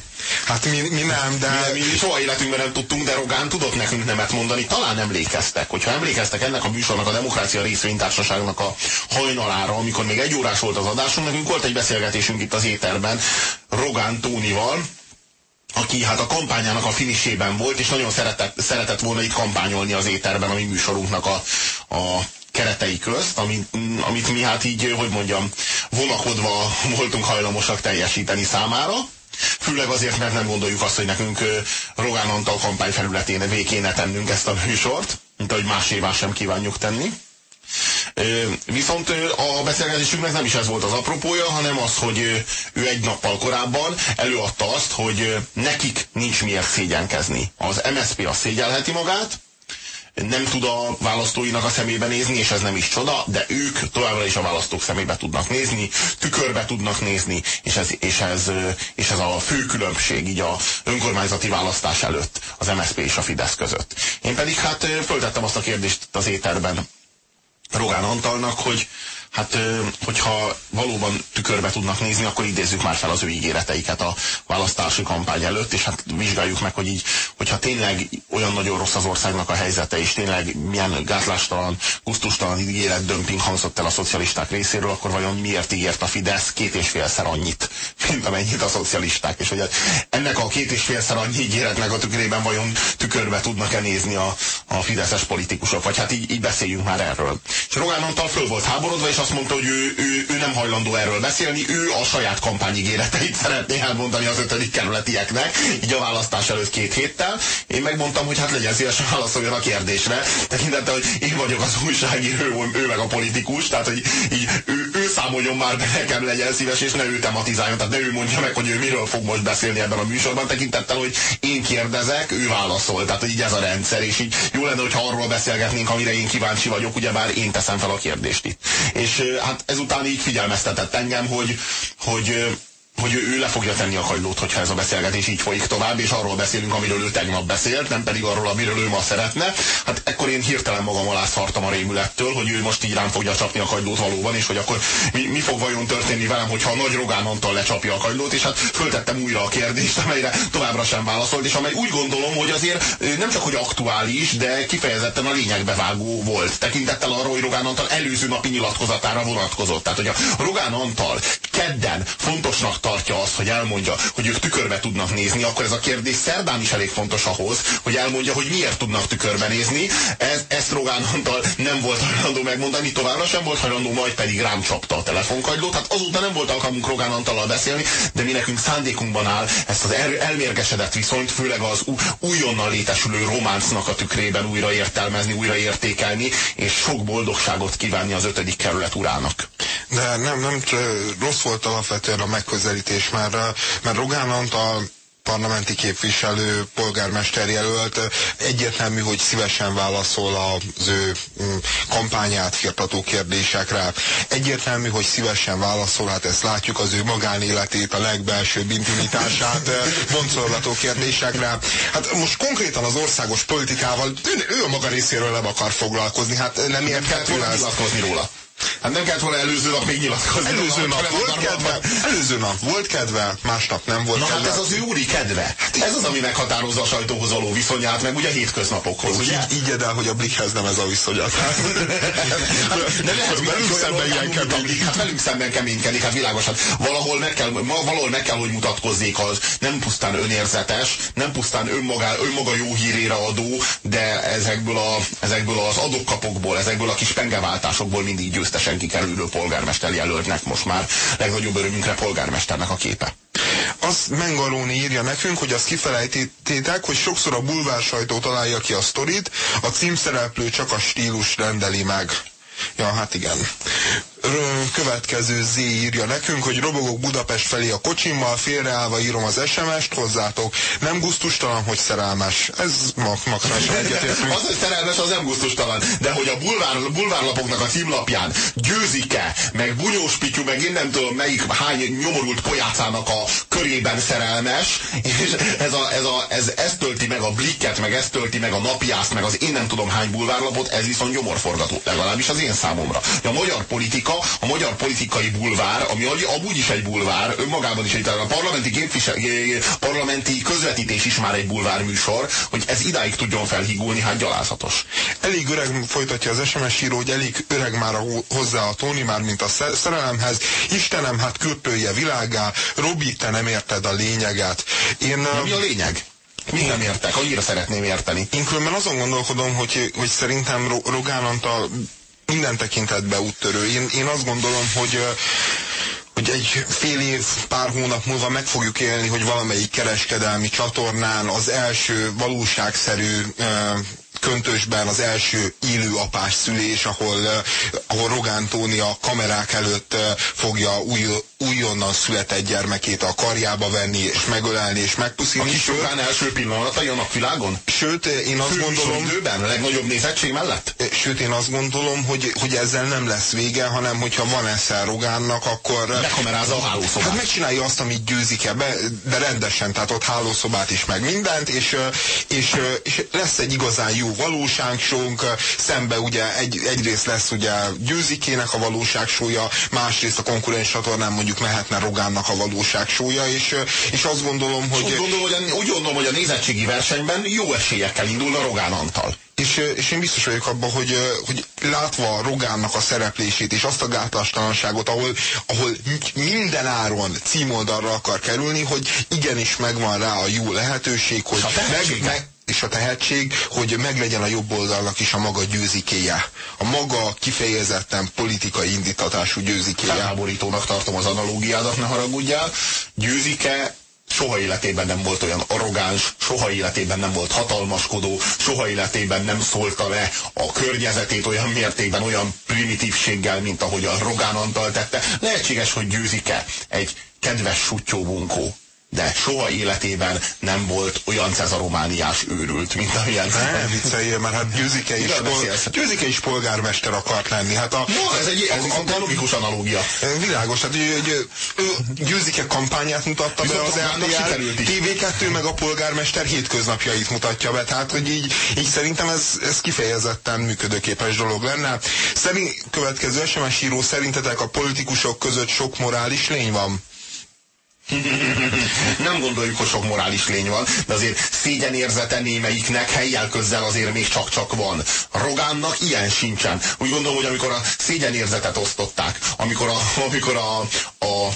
Hát mi, mi nem, de... Mi, mi soha életünkben nem tudtunk, de Rogán tudott nekünk nemet mondani. Talán emlékeztek, hogyha emlékeztek ennek a műsornak, a Demokrácia Részvénytársaságnak a hajnalára, amikor még egy órás volt az adásunk, nekünk volt egy beszélgetésünk itt az éterben Rogán Tónival, aki hát a kampányának a finisében volt, és nagyon szeretett, szeretett volna itt kampányolni az éterben a mi műsorunknak a, a keretei közt, amit, amit mi hát így, hogy mondjam, vonakodva voltunk hajlamosak teljesíteni számára. Főleg azért, mert nem gondoljuk azt, hogy nekünk Rogán Antal kampányfelületén végkéne tennünk ezt a műsort, mint ahogy más éván sem kívánjuk tenni. Viszont a beszélgetésünknek nem is ez volt az apropója, hanem az, hogy ő egy nappal korábban előadta azt, hogy nekik nincs miért szégyenkezni. Az MSZP az szégyelheti magát, nem tud a választóinak a szemébe nézni, és ez nem is csoda, de ők továbbra is a választók szemébe tudnak nézni, tükörbe tudnak nézni, és ez, és ez, és ez a fő különbség így a önkormányzati választás előtt az MSZP és a Fidesz között. Én pedig hát föltettem azt a kérdést az éterben Rogán Antalnak, hogy hát hogyha valóban tükörbe tudnak nézni, akkor idézzük már fel az ő ígéreteiket a választási kampány előtt, és hát vizsgáljuk meg, hogy így, hogyha tényleg olyan nagyon rossz az országnak a helyzete, és tényleg milyen gátlástalan, gusztustalan ígéret-dömping hangzott el a szocialisták részéről, akkor vajon miért ígért a Fidesz két és félszer annyit, mint amennyit a szocialisták, és hogy ennek a két és félszer annyi ígéretnek a tükrében vajon tükörbe tudnak-e nézni a, a fideszes politikusok, vagy hát így, így beszéljünk már erről. És Rogán Antal föl volt háborodva, és azt mondta, hogy ő, ő, ő nem hajlandó erről beszélni, ő a saját kampányigéreteit szeretné elmondani az ötödik kerületieknek, így a választás előtt két héttel. Én megmondtam, hogy hát legyen szívesen válaszoljon a kérdésre, tekintettel, hogy én vagyok az újságíró, ő meg a politikus, tehát hogy így ő, ő számoljon már be nekem, legyen szíves, és ne ő tematizáljon, tehát ne ő mondja meg, hogy ő miről fog most beszélni ebben a műsorban, tekintettel, hogy én kérdezek, ő válaszol, tehát hogy így ez a rendszer, és így jó lenne, hogyha arról beszélgetnénk, amire én kíváncsi vagyok, ugyebár én teszem fel a kérdést itt. És hát ezután így figyelmeztetett engem, hogy, hogy hogy ő le fogja tenni a hajlót, hogyha ez a beszélgetés így folyik tovább, és arról beszélünk, amiről ő tegnap beszélt, nem pedig arról, amiről ő ma szeretne. Hát ekkor én hirtelen magam alá szartam a rémülettől, hogy ő most így rám fogja csapni a hajlót valóban, és hogy akkor mi, mi fog vajon történni velem, hogyha a nagy Rogán Antal lecsapja a hajlót, és hát föltettem újra a kérdést, amelyre továbbra sem válaszolt, és amely úgy gondolom, hogy azért nem csak hogy aktuális, de kifejezetten a lényegbevágó volt. Tekintettel arra, hogy Rogán Antal előző napi nyilatkozatára vonatkozott. Tehát, hogy a Rogán Antal kedden fontosnak tartja azt, hogy elmondja, hogy ők tükörbe tudnak nézni, akkor ez a kérdés szerdán is elég fontos ahhoz, hogy elmondja, hogy miért tudnak tükörbe nézni. Ez, ezt Rogán Antal nem volt hajlandó megmondani, továbbra sem volt hajlandó, majd pedig rám csapta a telefonkagylót. Hát azóta nem volt alkalmunk Rogán Antallal beszélni, de mi nekünk szándékunkban áll ezt az el, elmérgesedett viszonyt, főleg az újonnan létesülő románcnak a tükrében újra értelmezni, újra értékelni, és sok boldogságot kívánni az ötödik kerület urának. De nem, nem rossz volt alapvetően a megközelítés, mert, mert Rogán Antal parlamenti képviselő, polgármester jelölt egyértelmű, hogy szívesen válaszol az ő mm, kampányát firtató kérdésekre. Egyértelmű, hogy szívesen válaszol, hát ezt látjuk, az ő magánéletét, a legbelsőbb intimitását boncolgató kérdésekre. Hát most konkrétan az országos politikával ő, ő a maga részéről nem akar foglalkozni, hát nem érthető ez. róla. Hát nem kellett volna előző nap még nyilatkozni. Előző nap volt kedve, előző nap volt kedve, másnap nem volt Na kedve. hát ez az ő úri kedve. Ez az, ami meghatározza a sajtóhoz való viszonyát, meg ugye a hétköznapokhoz, ugye? Így, így el, hogy a Blickhez nem ez a viszonyat. De lehet, velünk szemben ilyen kemény. Hát velünk szemben keménykedik, hát világos. Hát valahol meg kell, valahol meg kell, hogy mutatkozzék az nem pusztán önérzetes, nem pusztán önmaga, önmaga jó hírére adó, de ezekből, a, ezekből az adokkapokból, ezekből a kis pengeváltásokból mindig győztesen kikerülő polgármester jelöltnek most már legnagyobb örömünkre polgármesternek a képe. az Mengalóni írja nekünk, hogy azt kifelejtették, hogy sokszor a bulvár sajtó találja ki a sztorit, a címszereplő csak a stílus rendeli meg. Ja, hát igen következő Z írja nekünk, hogy robogok Budapest felé a kocsimmal, félreállva írom az SMS-t hozzátok. Nem gusztustalan, hogy szerelmes. Ez mak makrásan egyetértünk. az, hogy szerelmes, az nem gusztustalan. De hogy a bulvár, bulvárlapoknak a címlapján győzike, meg bunyós pityú, meg én nem tudom melyik hány nyomorult pojácának a körében szerelmes, és ez, a, ez, a, ez, ez tölti meg a blikket, meg ez tölti meg a napiászt, meg az én nem tudom hány bulvárlapot, ez viszont nyomorforgató, legalábbis az én számomra. A magyar politika a magyar politikai bulvár, ami amúgy is egy bulvár, önmagában is egy a parlamenti, képvisel, parlamenti közvetítés is már egy bulvár műsor, hogy ez idáig tudjon felhígulni, hát gyalázatos. Elég öreg folytatja az SMS író, hogy elég öreg már a, hozzá a Tóni, már mint a szerelemhez. Istenem, hát kürtője világá, Robi, te nem érted a lényeget. Én, Na, mi a lényeg? Mit nem értek? Annyira szeretném érteni. Én különben azon gondolkodom, hogy, hogy szerintem Rogán Antal minden tekintetben úttörő. Én, én azt gondolom, hogy hogy egy fél év, pár hónap múlva meg fogjuk élni, hogy valamelyik kereskedelmi csatornán az első valóságszerű köntösben az első élő apás szülés, ahol, ahol Rogán Tóni a kamerák előtt fogja új, újonnan született gyermekét a karjába venni, és megölelni, és megpuszilni. A kis Rogán első pillanatai a napvilágon? Sőt, én azt Fő gondolom... Időben, a legnagyobb nézettség mellett? Sőt, én azt gondolom, hogy, hogy ezzel nem lesz vége, hanem hogyha van eszel Rogánnak, akkor... Bekamerázza a hálószobát. Hát megcsinálja azt, amit győzik ebbe, de rendesen, tehát ott hálószobát is, meg mindent, és, és, és lesz egy igazán jó valóságsónk, szembe ugye egy, egyrészt lesz ugye győzikének a valóságsója, másrészt a konkurens csatornán mondjuk mehetne Rogánnak a valóságsója, és, és azt gondolom, hogy... Úgy gondolom, hogy a, úgy gondolom, hogy a nézettségi versenyben jó esélyekkel indulna Rogán Antal. És, és én biztos vagyok abban, hogy, hogy látva Rogánnak a szereplését és azt a gátlástalanságot, ahol, ahol minden áron címoldalra akar kerülni, hogy igenis megvan rá a jó lehetőség, hogy meg, meg, és a tehetség, hogy meglegyen a jobb oldalnak is a maga győzikéje. A maga kifejezetten politikai indítatású győzikéje. Felháborítónak tartom az analógiádat, ne haragudjál. Győzike soha életében nem volt olyan arrogáns, soha életében nem volt hatalmaskodó, soha életében nem szólta le a környezetét olyan mértékben, olyan primitívséggel, mint ahogy a Rogán Antal tette. Lehetséges, hogy győzike egy kedves sutyó bunkó de soha életében nem volt olyan cezaromániás őrült, mint amilyen. Nem vicceljél, mert hát Győzike is, pol, Győzike is polgármester akart lenni. Hát a, no, ez egy, ez a, a, logikus analógia. Világos, hát ő, ő, Győzike kampányát mutatta be az RTL, TV2 meg a polgármester hétköznapjait mutatja be, tehát hogy így, így szerintem ez, ez kifejezetten működőképes dolog lenne. Szerint, következő SMS író szerintetek a politikusok között sok morális lény van? Nem gondoljuk, hogy sok morális lény van, de azért szégyenérzete némelyiknek helyjel közzel azért még csak-csak van. Rogánnak ilyen sincsen. Úgy gondolom, hogy amikor a szégyenérzetet osztották, amikor a, amikor a, a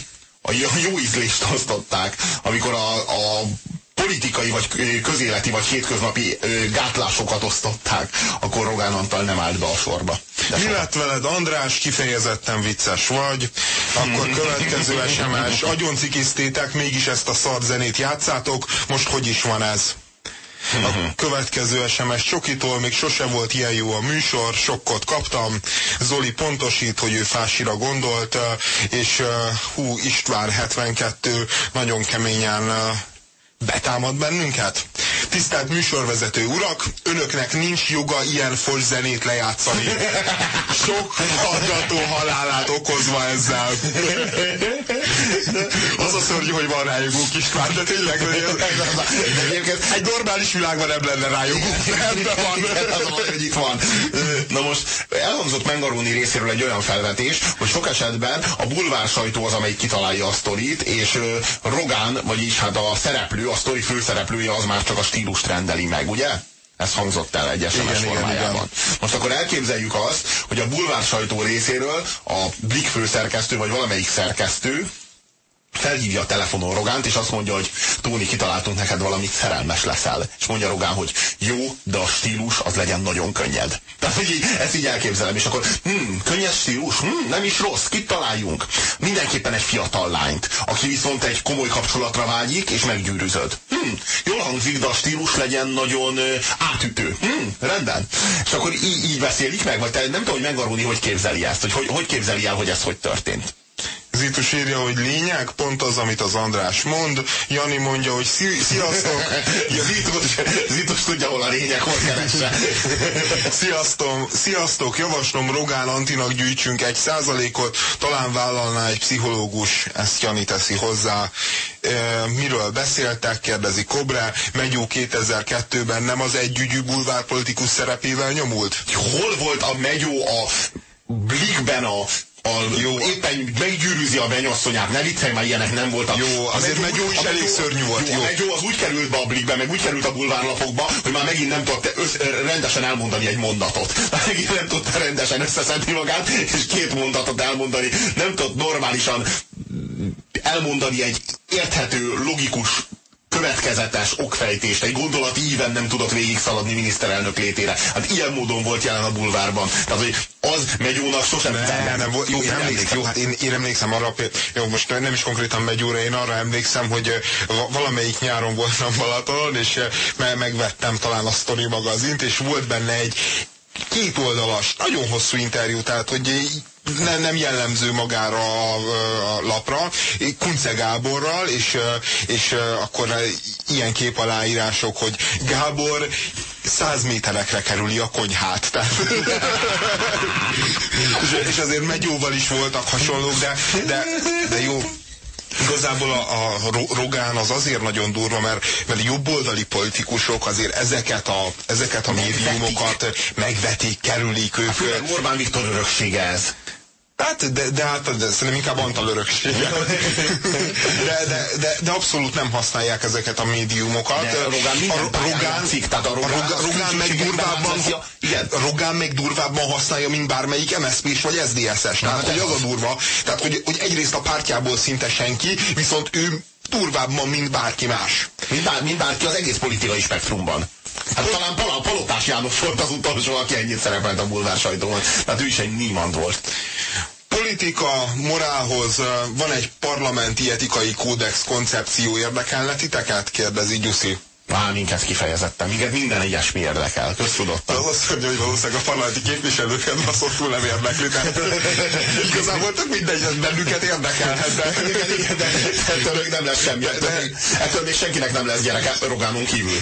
a jó ízlést osztották, amikor a, a politikai, vagy közéleti, vagy hétköznapi gátlásokat osztották, akkor Rogán Antal nem állt be a sorba. Mi lett veled, András? Kifejezetten vicces vagy. Akkor következő SMS. Agyon cikiztétek, mégis ezt a szart zenét játszátok. Most hogy is van ez? A következő SMS Csokitól még sose volt ilyen jó a műsor, sokkot kaptam. Zoli pontosít, hogy ő Fásira gondolt, és hú, István 72 nagyon keményen betámad bennünket? Tisztelt műsorvezető urak, önöknek nincs joga ilyen fos zenét lejátszani. Sok hallgató halálát okozva ezzel. Az a szörnyű, hogy van rájogunk István, de tényleg, egy normális világban nem lenne rájogunk. Ebben van. Az van, hogy itt van. Na most elhangzott Mengaróni részéről egy olyan felvetés, hogy sok esetben a bulvár sajtó az, amelyik kitalálja a sztorit, és Rogán, vagyis hát a szereplő, a sztori főszereplője az már csak a stílust rendeli meg, ugye? Ez hangzott el egy SMS formájában. Most akkor elképzeljük azt, hogy a bulvár sajtó részéről a Blik főszerkesztő, vagy valamelyik szerkesztő felhívja a telefonon Rogánt, és azt mondja, hogy Tóni, kitaláltunk neked valamit, szerelmes leszel. És mondja Rogán, hogy jó, de a stílus az legyen nagyon könnyed. Tehát, hogy így, ezt így elképzelem, és akkor hm, könnyed stílus, hm, nem is rossz, kit találjunk? Mindenképpen egy fiatal lányt, aki viszont egy komoly kapcsolatra vágyik, és meggyűrűzöd. Hm, jól hangzik, de a stílus legyen nagyon ö, átütő. Hm, rendben. És akkor így, így beszélik meg, vagy te nem tudom, hogy megvarulni, hogy képzeli ezt, hogy, hogy hogy képzeli el, hogy ez hogy történt. Zitus írja, hogy lényeg, pont az, amit az András mond. Jani mondja, hogy szi sziasztok. ja, Zitus, Zitus tudja, hol a lényeg, hol keresse. sziasztok, sziasztok, javaslom Rogán Antinak gyűjtsünk egy százalékot, talán vállalná egy pszichológus, ezt Jani teszi hozzá. E, miről beszéltek, kérdezi Kobre, Megyó 2002-ben nem az együgyű bulvárpolitikus szerepével nyomult? Hol volt a Megyó a Blikben a a, jó, éppen meggyűrűzi a mennyasszonyát, ne viccelj, már ilyenek nem voltak. Jó, azért Megyó is elég szörnyű volt. Jó, jó. Megyó az úgy került be a blikbe, meg úgy került a bulvárlapokba, hogy már megint nem tudta össz, rendesen elmondani egy mondatot. Megint nem tudta rendesen összeszedni magát, és két mondatot elmondani. Nem tudott normálisan elmondani egy érthető, logikus következetes okfejtést, egy gondolati íven nem tudott végigszaladni miniszterelnök létére. Hát ilyen módon volt jelen a bulvárban. Tehát, hogy az Megyónak sosem ne, nem, nem, jó, én emlékszem, jó, hát én, én emlékszem arra, jó, most nem is konkrétan Megyóra, én arra emlékszem, hogy valamelyik nyáron voltam Balatonon, és megvettem talán a Story magazint, és volt benne egy két oldalas, nagyon hosszú interjú, tehát hogy nem, nem jellemző magára a, a lapra, Kunce Gáborral, és, és akkor ilyen kép aláírások, hogy Gábor száz méterekre kerüli a konyhát. Tehát, és, és azért Megyóval is voltak hasonlók, de, de, de jó, Igazából a, a Rogán az azért nagyon durva, mert, mert jobboldali politikusok azért ezeket a, ezeket a médiumokat megvetik, kerülik ők. Hát, Orbán Viktor öröksége ez. Hát, de, de, hát, de szerintem inkább Antal öröksége. De, de, de, de, abszolút nem használják ezeket a médiumokat. De Rogán a, Rogán, cikk, tehát a Rogán, a Rogán, meg durvábban, igen, Rogán meg durvábban használja, mint bármelyik MSZP-s vagy SZDSZ-es. Tehát, hogy az a durva. Tehát, hogy, hogy egyrészt a pártjából szinte senki, viszont ő durvábban, mint bárki más. Mint, bár, mint bárki az egész politikai spektrumban. Hát talán Pal Palotás János volt az utolsó, aki ennyit szerepelt a bulvár sajtóban. Tehát ő is egy niemand volt politika, morálhoz van egy parlamenti etikai kódex koncepció érdekelne titeket? Kérdezi Gyuszi. Á, minket kifejezetten. Minket minden ilyesmi érdekel. Köztudottan. Az azt mondja, hogy valószínűleg a parlamenti képviselőket túl nem érdekli. Tehát igazából tök mindegy, hogy bennünket érdekelhet. De... Ettől még nem lesz semmi. De, ettől még senkinek nem lesz gyereke Rogánon kívül.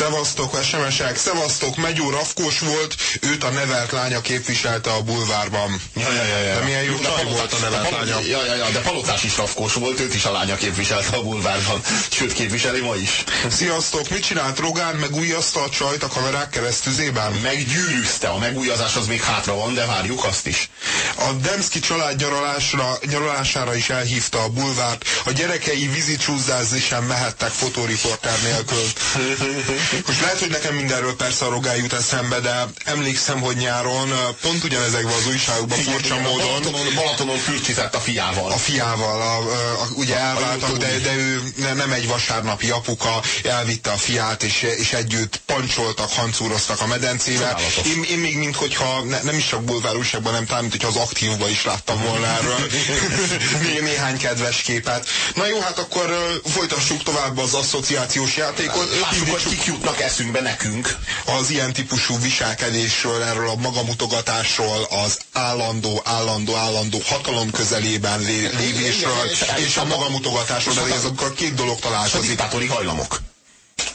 Szevasztok, SMS-ek, szevasztok, Megyó Rafkós volt, őt a nevelt lánya képviselte a bulvárban. Ja, ja, ja, ja. De milyen jó de csaj volt a nevelt lánya. Ja, ja, ja, de Palotás is Rafkós volt, őt is a lánya képviselte a bulvárban. Sőt, képviseli ma is. Sziasztok, mit csinált Rogán? Megújazta a csajt a kamerák keresztüzében? Meggyűrűzte, a megújazás az még hátra van, de várjuk azt is. A Demszki család nyaralásra, nyaralására is elhívta a bulvárt. A gyerekei vízicsúzázni sem mehettek fotóriporter nélkül. Most lehet, hogy nekem mindenről persze a rogá jut eszembe, de emlékszem, hogy nyáron pont ugyanezekben az újságokban furcsa módon... Balatonon, Balatonon fürcsizett a fiával. A fiával, a, a, a, ugye elváltak, de, de ő ne, nem egy vasárnapi apuka, elvitte a fiát, és, és együtt pancsoltak, hancúroztak a medencével. Én, én még minthogyha, ne, nem is csak bulvár újságban, nem talán, mint hogyha az aktívban is láttam volna erről Né, néhány kedves képet. Na jó, hát akkor folytassuk tovább az asszociációs játékot. Lássuk, hogy kik jutnak eszünkbe nekünk. Az ilyen típusú viselkedésről, erről a magamutogatásról, az állandó, állandó, állandó hatalom közelében lévésről, és a magamutogatásról, de ezek a két dolog találkozik. A hajlamok.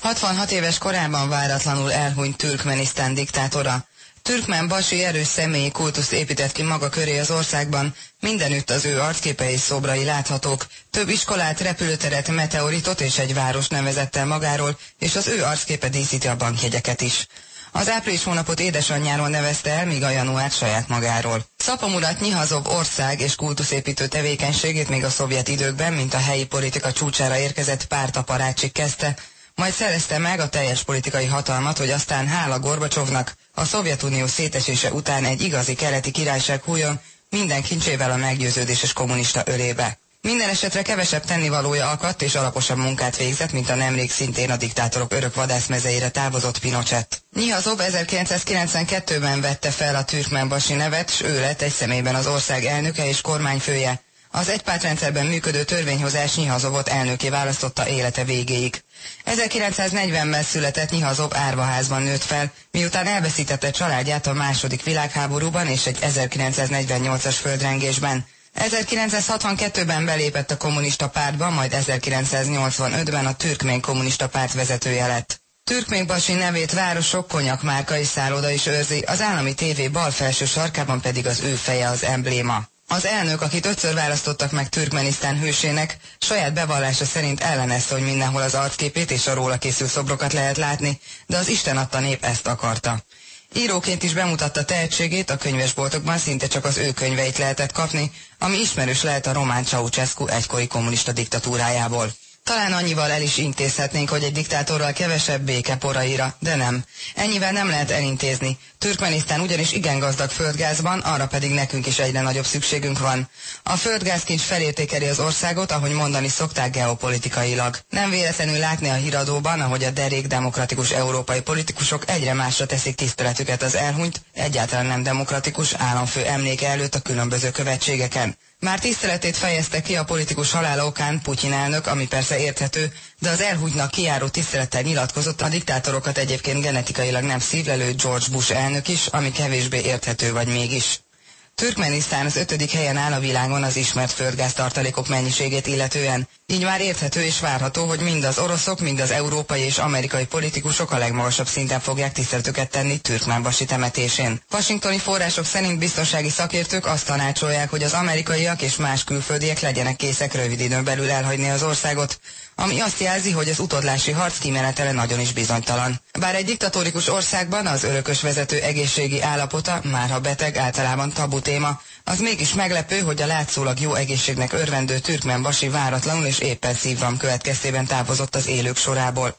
66 éves korában váratlanul elhunyt Türkmenisztán diktátora. Türkmen Basi erős személyi kultuszt épített ki maga köré az országban, mindenütt az ő arcképe és szobrai láthatók, több iskolát, repülőteret, meteoritot és egy város nevezett el magáról, és az ő arcképe díszíti a bankjegyeket is. Az április hónapot édesanyjáról nevezte el, míg a januárt saját magáról. Szapomurat Nyihazov ország és kultuszépítő tevékenységét még a szovjet időkben, mint a helyi politika csúcsára érkezett pártaparácsik kezdte, majd szerezte meg a teljes politikai hatalmat, hogy aztán hála Gorbacsovnak a Szovjetunió szétesése után egy igazi keleti királyság hújon minden kincsével a meggyőződéses kommunista ölébe. Minden esetre kevesebb tennivalója akadt és alaposabb munkát végzett, mint a nemrég szintén a diktátorok örök vadászmezeire távozott Pinochet. Nyihazov 1992-ben vette fel a türkmenbasi nevet, s ő lett egy személyben az ország elnöke és kormányfője. Az egypártrendszerben működő törvényhozás Nyihazovot elnöké választotta élete végéig. 1940-ben született Nyihazov árvaházban nőtt fel, miután elveszítette családját a második világháborúban és egy 1948-as földrengésben. 1962-ben belépett a kommunista pártba, majd 1985-ben a türkmén kommunista párt vezetője lett. Türkménbasi nevét városok, konyak márka és szálloda is őrzi, az állami tévé bal felső sarkában pedig az ő feje az embléma. Az elnök, akit ötször választottak meg Türkmenisztán hősének, saját bevallása szerint ellenezte, hogy mindenhol az arcképét és a róla készült szobrokat lehet látni, de az Isten adta nép ezt akarta. Íróként is bemutatta tehetségét, a könyvesboltokban szinte csak az ő könyveit lehetett kapni, ami ismerős lehet a román Ceausescu egykori kommunista diktatúrájából. Talán annyival el is intézhetnénk, hogy egy diktátorral kevesebb béke poraira, de nem. Ennyivel nem lehet elintézni. Türkmenisztán ugyanis igen gazdag földgázban, arra pedig nekünk is egyre nagyobb szükségünk van. A földgázkincs felértékeli az országot, ahogy mondani szokták geopolitikailag. Nem véletlenül látni a híradóban, ahogy a derék demokratikus európai politikusok egyre másra teszik tiszteletüket az elhunyt, egyáltalán nem demokratikus államfő emléke előtt a különböző követségeken. Már tiszteletét fejezte ki a politikus halála okán Putyin elnök, ami persze érthető, de az elhúgynak kiáró tisztelettel nyilatkozott a diktátorokat egyébként genetikailag nem szívlelő George Bush elnök is, ami kevésbé érthető vagy mégis. Türkmenisztán az ötödik helyen áll a világon az ismert földgáztartalékok mennyiségét illetően. Így már érthető és várható, hogy mind az oroszok, mind az európai és amerikai politikusok a legmagasabb szinten fogják tiszteletüket tenni Türkmánbasi temetésén. Washingtoni források szerint biztonsági szakértők azt tanácsolják, hogy az amerikaiak és más külföldiek legyenek készek rövid időn belül elhagyni az országot, ami azt jelzi, hogy az utódlási harc kimenetele nagyon is bizonytalan. Bár egy diktatórikus országban az örökös vezető egészségi állapota, már ha beteg, általában tabu téma, az mégis meglepő, hogy a látszólag jó egészségnek örvendő türkmen basi váratlanul és éppen szívram következtében távozott az élők sorából.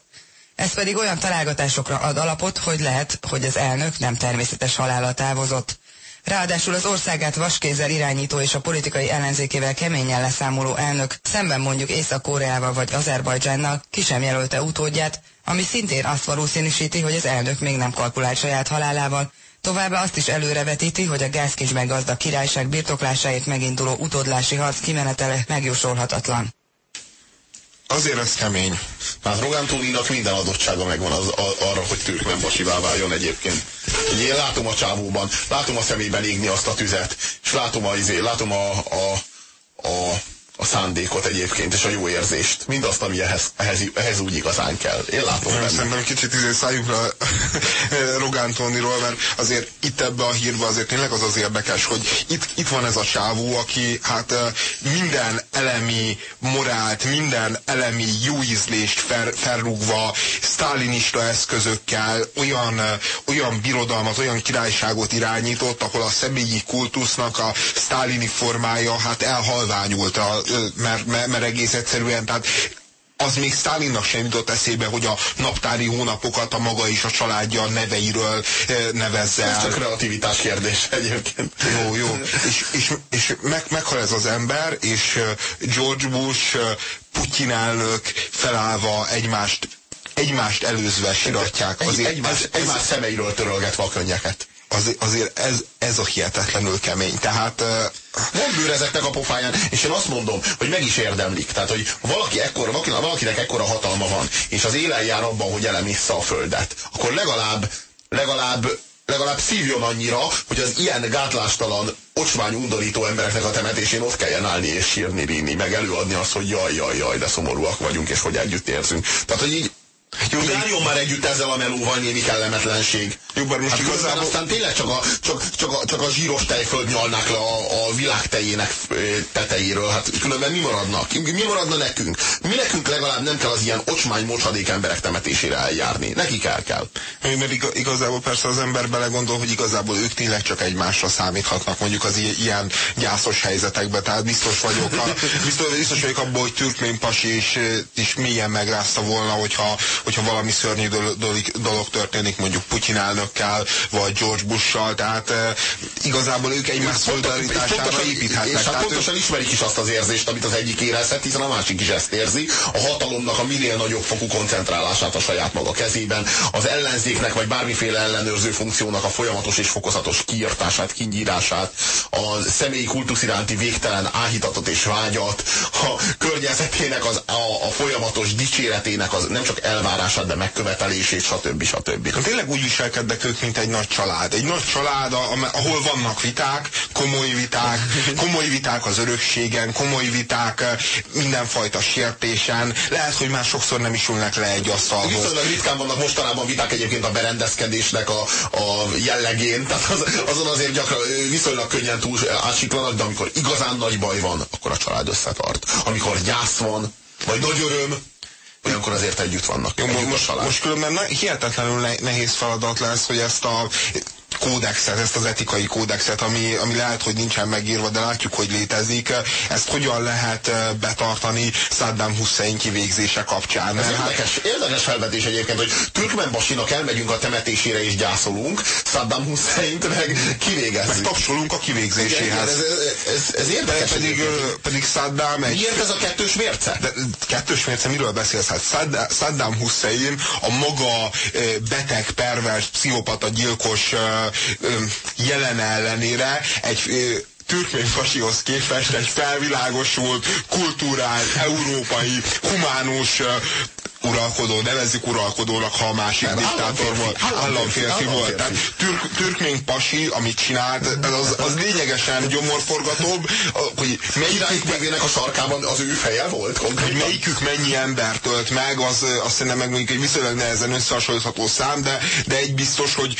Ez pedig olyan találgatásokra ad alapot, hogy lehet, hogy az elnök nem természetes halála távozott. Ráadásul az országát vaskézzel irányító és a politikai ellenzékével keményen leszámoló elnök szemben mondjuk Észak-Koreával vagy Azerbajdzsánnal ki sem jelölte utódját, ami szintén azt valószínűsíti, hogy az elnök még nem kalkulált saját halálával, Továbbá azt is előrevetíti, hogy a gázkicsben gazdag királyság birtoklásáért meginduló utódlási harc kimenetele megjósolhatatlan. Azért ez kemény. Hát Rogán Tóninak minden adottsága megvan az, a, arra, hogy türkmen basivá váljon egyébként. Ugye én látom a csávóban, látom a szemében égni azt a tüzet, és látom a, izé, látom a, a, a a szándékot egyébként, és a jó érzést. Mindazt, ami ehhez, ehhez, ehhez úgy igazán kell. Én látom benne. Szerintem kicsit izé szálljunk le Rogán Tóniról, mert azért itt ebbe a hírbe azért tényleg az az érdekes, hogy itt, itt van ez a sávú, aki hát minden elemi morált, minden elemi jó ízlést fel, felrúgva, sztálinista eszközökkel olyan, olyan birodalmat, olyan királyságot irányított, ahol a személyi kultusznak a sztálini formája hát elhalványult a mert, mert, mert egész egyszerűen, tehát az még Stalinnak sem jutott eszébe, hogy a naptári hónapokat a maga és a családja neveiről nevezze el. Ez csak kreativitás kérdés egyébként. Jó, jó. És, és, és meg, meghal ez az ember, és George Bush, Putyin elnök felállva egymást egymást előzve siratják. Azért, egymás, ez, ez, egymás szemeiről törölgetve a könnyeket az, azért ez, ez a hihetetlenül kemény. Tehát... Nem bőrezeknek a pofáján, és én azt mondom, hogy meg is érdemlik. Tehát, hogy valaki ekkora, valaki, valakinek ekkora hatalma van, és az élen jár abban, hogy elemissza a földet, akkor legalább, legalább legalább szívjon annyira, hogy az ilyen gátlástalan, ocsmány, undorító embereknek a temetésén ott kelljen állni és sírni, rinni, meg előadni azt, hogy jaj, jaj, jaj, de szomorúak vagyunk, és hogy együtt érzünk. Tehát, hogy így jó, de járjon már együtt ezzel a melóval némi kellemetlenség. Jó, bár most hát igazából... aztán tényleg csak a, csak, csak, a, csak a zsíros tejföld nyalnák le a, a világ tejének tetejéről. Hát különben mi maradnak? Mi maradna nekünk? Mi nekünk legalább nem kell az ilyen ocsmány, mocsadék emberek temetésére eljárni. Nekik el kell. Mert igazából persze az ember belegondol, hogy igazából ők tényleg csak egymásra számíthatnak mondjuk az ilyen gyászos helyzetekben. Tehát biztos vagyok, a, biztos, biztos vagyok abban, hogy Türkmén Pasi is, is mélyen megrázta volna, hogyha hogyha valami szörnyű dolog történik mondjuk Putyin elnökkel, vagy George Bush-sal, tehát e, igazából ők egymás szolidaritására építhetnek. És hát pontosan ők... ismerik is azt az érzést, amit az egyik érezhet, hiszen a másik is ezt érzi. A hatalomnak a minél nagyobb fokú koncentrálását a saját maga kezében, az ellenzéknek vagy bármiféle ellenőrző funkciónak a folyamatos és fokozatos kiirtását, kinyírását, a személyi kultusz iránti végtelen áhítatot és vágyat, a környezetének az, a, a folyamatos dicséretének az nem csak elvárását, de megkövetelését, stb. stb. Tényleg úgy viselkednek ők, mint egy nagy család. Egy nagy család, ahol vannak viták, komoly viták, komoly viták az örökségen, komoly viták mindenfajta sértésen. Lehet, hogy már sokszor nem is ülnek le egy asztalhoz. Viszonylag ritkán vannak mostanában viták egyébként a berendezkedésnek a, a jellegén, tehát az, azon azért gyakran viszonylag könnyen túl átsiklanak, de amikor igazán nagy baj van, akkor a család összetart. Amikor gyász van, vagy nagy öröm, olyankor azért együtt vannak. Jó, együtt most, most különben hihetetlenül nehéz feladat lesz, hogy ezt a kódexet, ezt az etikai kódexet, ami, ami lehet, hogy nincsen megírva, de látjuk, hogy létezik. Ezt hogyan lehet betartani Saddam Hussein kivégzése kapcsán? Mert Ez érdekes, hát... érdekes felvetés egyébként, hogy Türkmen Basinak elmegyünk a temetésére és gyászolunk, Saddam Hussein meg kivégezzük. Meg tapsolunk a kivégzéséhez. Igen, ez, ez, ez érdekes. De pedig, pedig Saddam egy... Miért ez a kettős mérce? De, kettős mérce, miről beszélsz? Hát Saddam Hussein a maga beteg, pervers, pszichopata, gyilkos jelen ellenére egy türkmén fasihoz képest egy felvilágosult, kultúrál, európai, humánus uralkodó, nevezzük uralkodónak, ha a másik nem, diktátor volt, államférfi volt. Tehát türk, türkmény pasi, amit csinált, az, az lényegesen gyomorforgatóbb, hogy melyikük a sarkában az ő feje volt konkrétan. Hogy melyikük mennyi embert tölt meg, az azt szerintem meg mondjuk egy viszonylag nehezen összehasonlítható szám, de, de egy biztos, hogy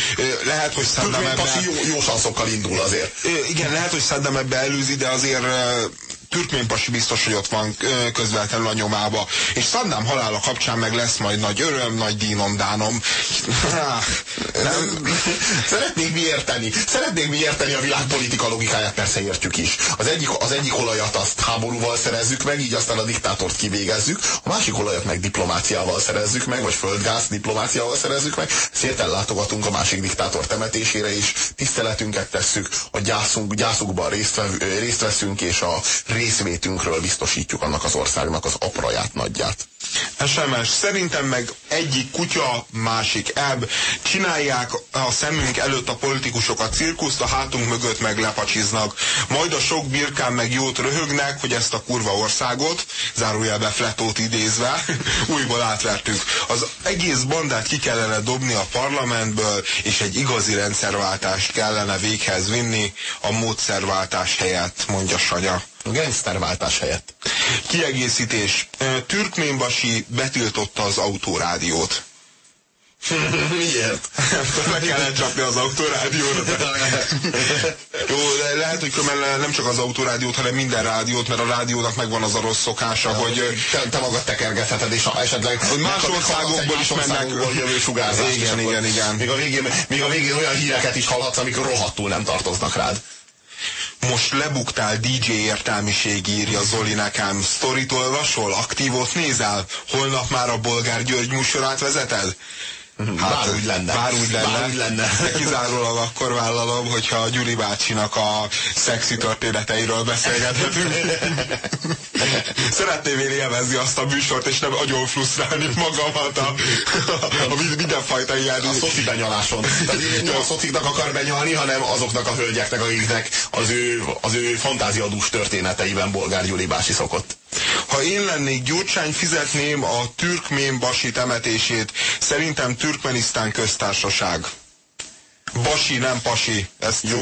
lehet, hogy Saddam ebben... jó, jó sanszokkal indul azért. Igen, lehet, hogy Saddam ebbe előzi, de azért Türkménpasi biztos, hogy ott van közvetlenül a nyomába. És Saddam halála kapcsán meg lesz majd nagy öröm, nagy dínom, dánom. Nem. Szeretnék mi érteni. Szeretnék mi érteni a világpolitika logikáját, persze értjük is. Az egyik, az egyik olajat azt háborúval szerezzük meg, így aztán a diktátort kivégezzük, a másik olajat meg diplomáciával szerezzük meg, vagy földgáz diplomáciával szerezzük meg. Szét ellátogatunk a másik diktátor temetésére is, tiszteletünket tesszük, a gyászunk, gyászukban részt, részt veszünk, és a részvétünkről biztosítjuk annak az országnak az apraját nagyját. SMS. Szerintem meg egyik kutya, másik ebb. Csinálják a szemünk előtt a politikusok a cirkuszt, a hátunk mögött meg lepacsiznak. Majd a sok birkán meg jót röhögnek, hogy ezt a kurva országot, zárójelbe fletót idézve, újból átvertük. Az egész bandát ki kellene dobni a parlamentből, és egy igazi rendszerváltást kellene véghez vinni a módszerváltás helyett, mondja Sanya. Gangsterváltás helyett. Kiegészítés. Türkménbasi betiltotta az autórádiót. Miért? Le kellett csapni az autórádióra. Jó, de lehet, hogy nem csak az autórádiót, hanem minden rádiót, mert a rádiónak megvan az a rossz szokása, ja, hogy... Te, te magad tekergetheted, és ha esetleg... Hogy más országokból is mennek... jövő sugárzás. Igen, igen, igen. Még a, végén, még a végén olyan híreket is hallhatsz, amikor rohadtul nem tartoznak rád. Most lebuktál DJ értelmiség, írja Zoli nekem. Sztorit olvasol? Aktívot nézel? Holnap már a Bolgár György műsorát vezeted? Hát, bár úgy lenne. Bár úgy lenne. Bár úgy lenne. Kizárólag akkor vállalom, hogyha a Gyuri bácsinak a szexi történeteiről beszélgethetünk. Szeretném én élvezni azt a műsort, és nem agyon frusztrálni magamat a, a, a mindenfajta ilyen... A szoci benyaláson. Tehát a szociknak akar benyalni, hanem azoknak a hölgyeknek, akiknek az ő, az ő fantáziadús történeteiben Bolgár Gyuri bácsi szokott. Ha én lennék Gyurcsány, fizetném a türkmén basi temetését. Szerintem Türkmenisztán köztársaság. Basi, nem pasi. Ezt jó,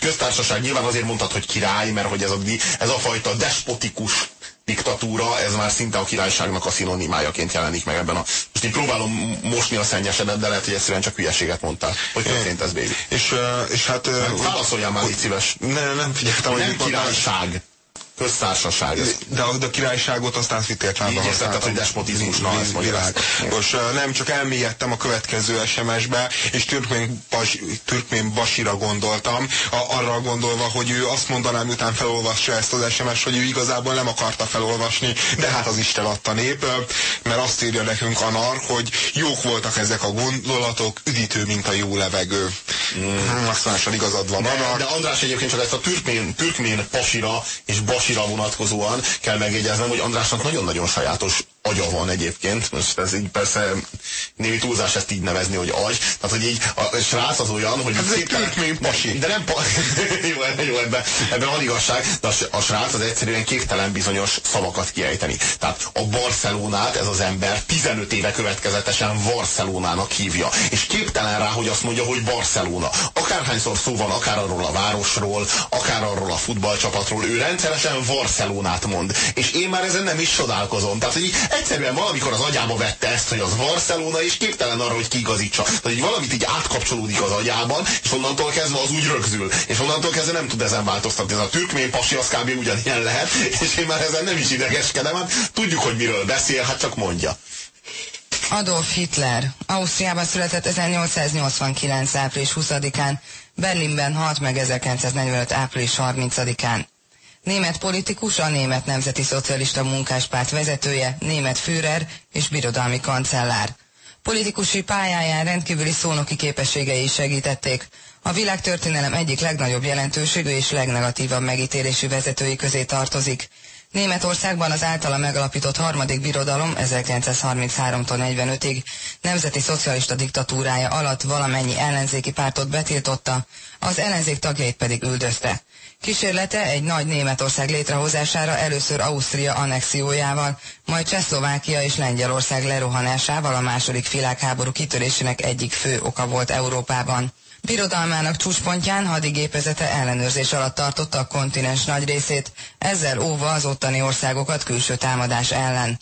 köztársaság nyilván azért mondtad, hogy király, mert hogy ez a, ez a fajta despotikus diktatúra, ez már szinte a királyságnak a szinonimájaként jelenik meg ebben a... Most én próbálom mosni a szennyesedet, de lehet, hogy egyszerűen csak hülyeséget mondtál. Hogy történt ez, baby? És, és hát... Válaszoljál már, légy szíves. Ne, nem figyeltem, hogy Nem királyság. Köztársaság. De de a királyságot azt átvitt értelemben Így értetted, hogy despotizmus, na, ezt világ. Most nem, csak elmélyedtem a következő SMS-be, és Türkmén, Bas, Türkmén Basira gondoltam, a, arra gondolva, hogy ő azt mondanám, után felolvassa ezt az SMS, hogy ő igazából nem akarta felolvasni, de hát az Isten adta nép, mert azt írja nekünk Anar, hogy jók voltak ezek a gondolatok, üdítő, mint a jó levegő. Mm. Aztán igazad van. De, de András egyébként csak ezt a türkmén, türkmén pasira és basira vonatkozóan kell megjegyeznem, hogy Andrásnak nagyon-nagyon sajátos agya van egyébként, most ez így persze némi túlzás ezt így nevezni, hogy agy, tehát hogy így a srác az olyan, hogy... Ez még pasi. De nem jó, jó, ebben, ebben van igazság, de a, a srác az egyszerűen képtelen bizonyos szavakat kiejteni. Tehát a Barcelonát ez az ember 15 éve következetesen Barcelonának hívja, és képtelen rá, hogy azt mondja, hogy Barcelona. Akárhányszor szó van, akár arról a városról, akár arról a futballcsapatról, ő rendszeresen Barcelonát mond. És én már ezen nem is csodálkozom. Tehát, hogy egyszerűen valamikor az agyába vette ezt, hogy az Barcelona, és képtelen arra, hogy kiigazítsa. Tehát, hogy valamit így átkapcsolódik az agyában, és onnantól kezdve az úgy rögzül. És onnantól kezdve nem tud ezen változtatni. Ez a türkmén pasi az kb. ugyanilyen lehet, és én már ezen nem is idegeskedem, hát tudjuk, hogy miről beszél, hát csak mondja. Adolf Hitler. Ausztriában született 1889. április 20-án, Berlinben halt meg 1945. április 30-án. Német politikus, a Német Nemzeti Szocialista Munkáspárt vezetője, német Führer és birodalmi kancellár. Politikusi pályáján rendkívüli szónoki képességei segítették. A világtörténelem egyik legnagyobb jelentőségű és legnegatívabb megítélésű vezetői közé tartozik. Németországban az általa megalapított harmadik birodalom 1933-tól 45-ig nemzeti szocialista diktatúrája alatt valamennyi ellenzéki pártot betiltotta, az ellenzék tagjait pedig üldözte. Kísérlete egy nagy Németország létrehozására először Ausztria annexiójával, majd Csehszlovákia és Lengyelország lerohanásával a második világháború kitörésének egyik fő oka volt Európában. Birodalmának csúcspontján hadigépezete ellenőrzés alatt tartotta a kontinens nagy részét, ezzel óva az ottani országokat külső támadás ellen.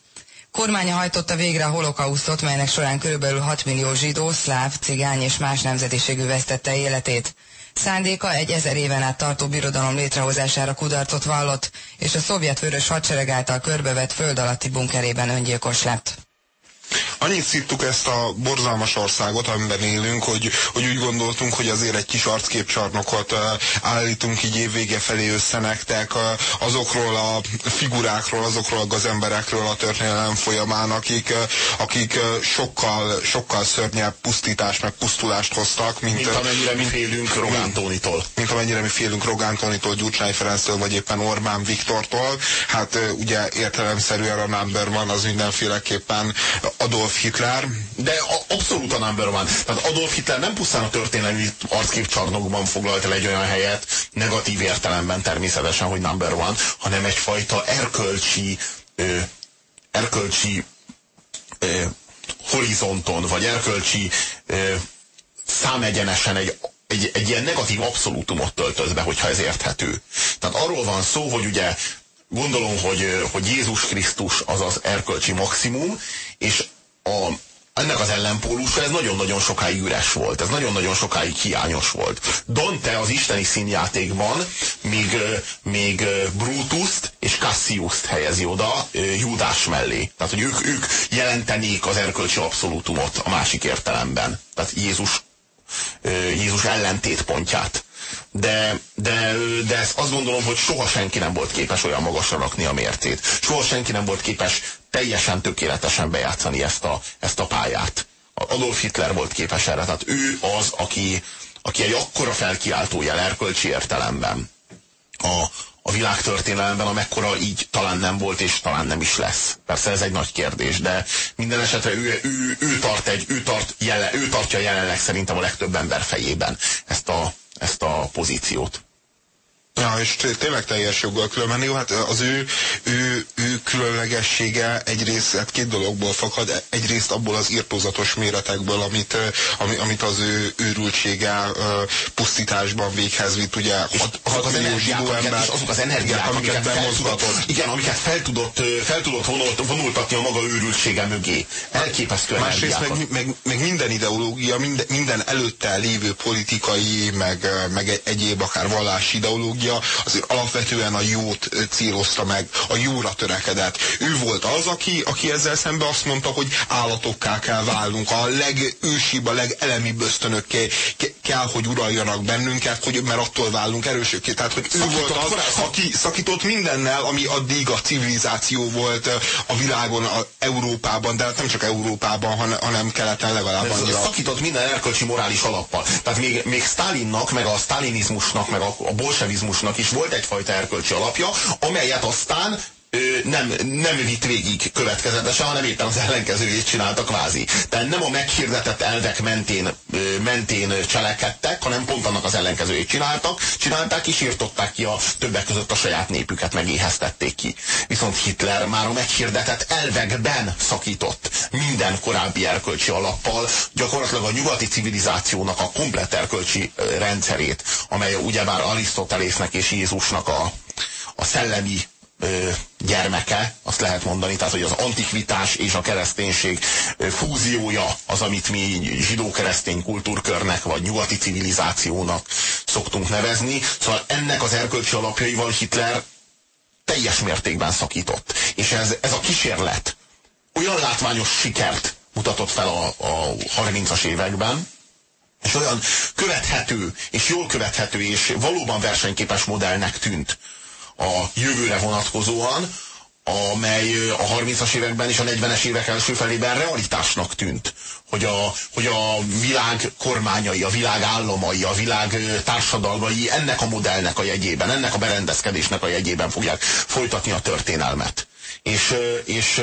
Kormánya hajtotta végre a holokausztot, melynek során körülbelül 6 millió zsidó, szláv, cigány és más nemzetiségű vesztette életét. Szándéka egy ezer éven át tartó birodalom létrehozására kudarcot vallott, és a szovjet vörös hadsereg által körbevett föld alatti bunkerében öngyilkos lett. Annyit szittuk ezt a borzalmas országot, amiben élünk, hogy, hogy úgy gondoltunk, hogy azért egy kis arcképcsarnokot állítunk így évvége felé össze nektek azokról a figurákról, azokról a gazemberekről a történelem folyamán, akik, akik sokkal, sokkal szörnyebb pusztítást, meg pusztulást hoztak, mint, mint amennyire mi félünk Rogán Tónitól. Mint amennyire mi félünk Rogán Tónitól, Gyurcsány Ferenctől, vagy éppen Orbán Viktortól. Hát ugye értelemszerűen a number van az mindenféleképpen Adolf Hitler. De abszolút a number one. Tehát Adolf Hitler nem pusztán a történelmi arcképcsarnokban foglalt el egy olyan helyet, negatív értelemben természetesen, hogy number one, hanem egyfajta erkölcsi, ö, erkölcsi ö, horizonton, vagy erkölcsi ö, számegyenesen egy egy, egy ilyen negatív abszolútumot töltöz be, hogyha ez érthető. Tehát arról van szó, hogy ugye gondolom, hogy, hogy Jézus Krisztus az az erkölcsi maximum, és a, ennek az ellenpólusa, ez nagyon-nagyon sokáig üres volt, ez nagyon-nagyon sokáig hiányos volt. Dante az isteni színjátékban még, még Brutuszt és Cassiuszt helyezi oda Júdás mellé. Tehát, hogy ők, ők jelentenék az erkölcsi abszolútumot a másik értelemben. Tehát Jézus, Jézus ellentétpontját de, de, de ezt azt gondolom, hogy soha senki nem volt képes olyan magasra rakni a mércét. Soha senki nem volt képes teljesen tökéletesen bejátszani ezt a, ezt a pályát. Adolf Hitler volt képes erre, tehát ő az, aki, aki egy akkora felkiáltó jel erkölcsi értelemben a, a világtörténelemben, amekkora így talán nem volt, és talán nem is lesz. Persze ez egy nagy kérdés, de minden esetre ő, ő, ő, tart egy, ő, tart jelen, ő tartja jelenleg szerintem a legtöbb ember fejében ezt a, ezt a pozíciót. Ja, és tényleg teljes joggal különben. Jó, hát az ő, ő, ő különlegessége egyrészt hát két dologból fakad. Egyrészt abból az írtózatos méretekből, amit, ami, amit az ő őrültsége pusztításban véghez vitt, ugye hat, hat az millió zsidó ember, és azok az energiák, amiket, amiket bemozgatott. Igen, amiket fel tudott, fel tudott vonult, vonultatni a maga őrültsége mögé. Elképesztő Másrészt meg, meg, meg, minden ideológia, minden, minden előtte lévő politikai, meg, meg egyéb akár vallási ideológia, ideológia azért alapvetően a jót célozta meg, a jóra törekedett. Ő volt az, aki, aki ezzel szemben azt mondta, hogy állatokká kell válnunk, a legősibb, a legelemibb ösztönökkel kell, hogy uraljanak bennünket, hogy, mert attól válunk erősökké. Tehát, hogy ő volt az, aki szakított mindennel, ami addig a civilizáció volt a világon, a Európában, de nem csak Európában, hanem, hanem keleten legalább annyira. Szakított minden erkölcsi morális alappal. Tehát még, még Stalinnak, meg a sztálinizmusnak, meg a, a bolsevizmusnak is volt egyfajta erkölcsi alapja, amelyet aztán nem, nem vitt végig következetesen, hanem éppen az ellenkezőjét csinálta kvázi. Tehát nem a meghirdetett elvek mentén, mentén cselekedtek, hanem pont annak az ellenkezőjét csináltak, csinálták és írtották ki a többek között a saját népüket, megéheztették ki. Viszont Hitler már a meghirdetett elvekben szakított minden korábbi erkölcsi alappal, gyakorlatilag a nyugati civilizációnak a komplet erkölcsi rendszerét, amely ugyebár Arisztotelésznek és Jézusnak a, a szellemi ö, gyermeke, azt lehet mondani, tehát hogy az antikvitás és a kereszténység fúziója az, amit mi zsidó-keresztény kultúrkörnek vagy nyugati civilizációnak szoktunk nevezni. Szóval ennek az erkölcsi alapjaival Hitler teljes mértékben szakított. És ez, ez a kísérlet olyan látványos sikert mutatott fel a, a 30-as években, és olyan követhető, és jól követhető, és valóban versenyképes modellnek tűnt, a jövőre vonatkozóan, amely a 30-as években és a 40-es évek első felében realitásnak tűnt. Hogy a, hogy a világ kormányai, a világ államai, a világ társadalmai ennek a modellnek a jegyében, ennek a berendezkedésnek a jegyében fogják folytatni a történelmet. És, és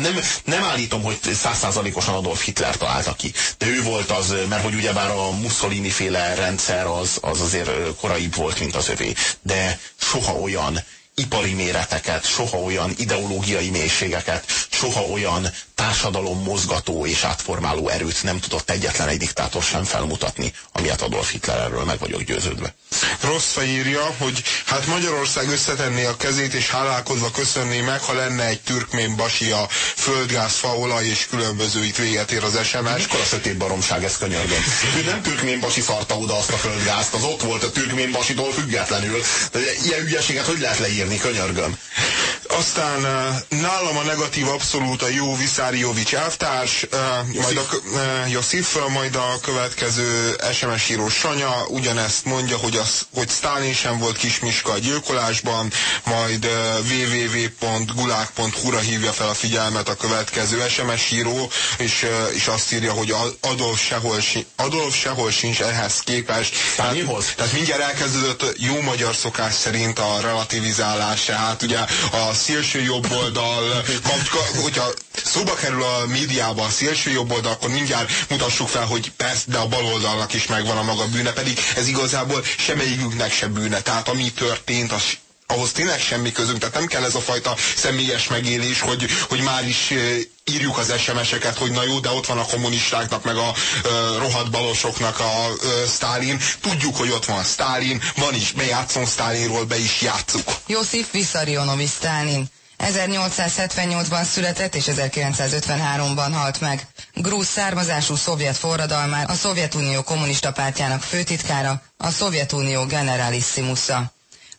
nem, nem állítom, hogy százszázalékosan Adolf Hitler találta ki, de ő volt az, mert hogy ugyebár a Mussolini féle rendszer az, az azért koraibb volt, mint az övé, de soha olyan ipari méreteket, soha olyan ideológiai mélységeket, soha olyan társadalom mozgató és átformáló erőt nem tudott egyetlen egy diktátor sem felmutatni, amilyet Adolf Hitler erről meg vagyok győződve. Rossz írja, hogy hát Magyarország összetenné a kezét és hálálkozva köszönné meg, ha lenne egy türkmén basi a földgáz, faolaj és különböző itt véget ér az SMS. Mikor a sötét baromság, ez könyörgöm. Ő nem türkmén basi szarta oda azt a földgázt, az ott volt a türkmén basitól függetlenül. De ilyen ügyességet hogy lehet leírni, könyörgöm? Aztán nálam a negatív abszolút a jó Viszáriovics elvtárs, majd a, Josif, majd a következő SMS író Sanya ugyanezt mondja, hogy, az, hogy Stalin sem volt kismiska a gyilkolásban, majd www.gulag.hu-ra hívja fel a figyelmet a következő SMS író, és, és azt írja, hogy Adolf sehol, Adolf sehol sincs ehhez képest. Tehát, tehát mindjárt elkezdődött jó magyar szokás szerint a relativizálás, tehát ugye a szélső jobb oldal, hogyha szóba kerül a médiában a szélső jobb oldal, akkor mindjárt mutassuk fel, hogy persze, de a bal oldalnak is megvan a maga bűne, pedig ez igazából semmelyikünknek se bűne. Tehát ami történt, az ahhoz tényleg semmi közünk, tehát nem kell ez a fajta személyes megélés, hogy, hogy már is írjuk az SMS-eket, hogy na jó, de ott van a kommunistáknak, meg a ö, rohadt balosoknak a ö, Sztálin. Tudjuk, hogy ott van Sztálin, van is, bejátszom Sztálinról, be is játszuk. József Vissarionovi Sztálin. 1878-ban született és 1953-ban halt meg. Grúz származású szovjet forradalmár, a Szovjetunió kommunista pártjának főtitkára, a Szovjetunió generalissimusa.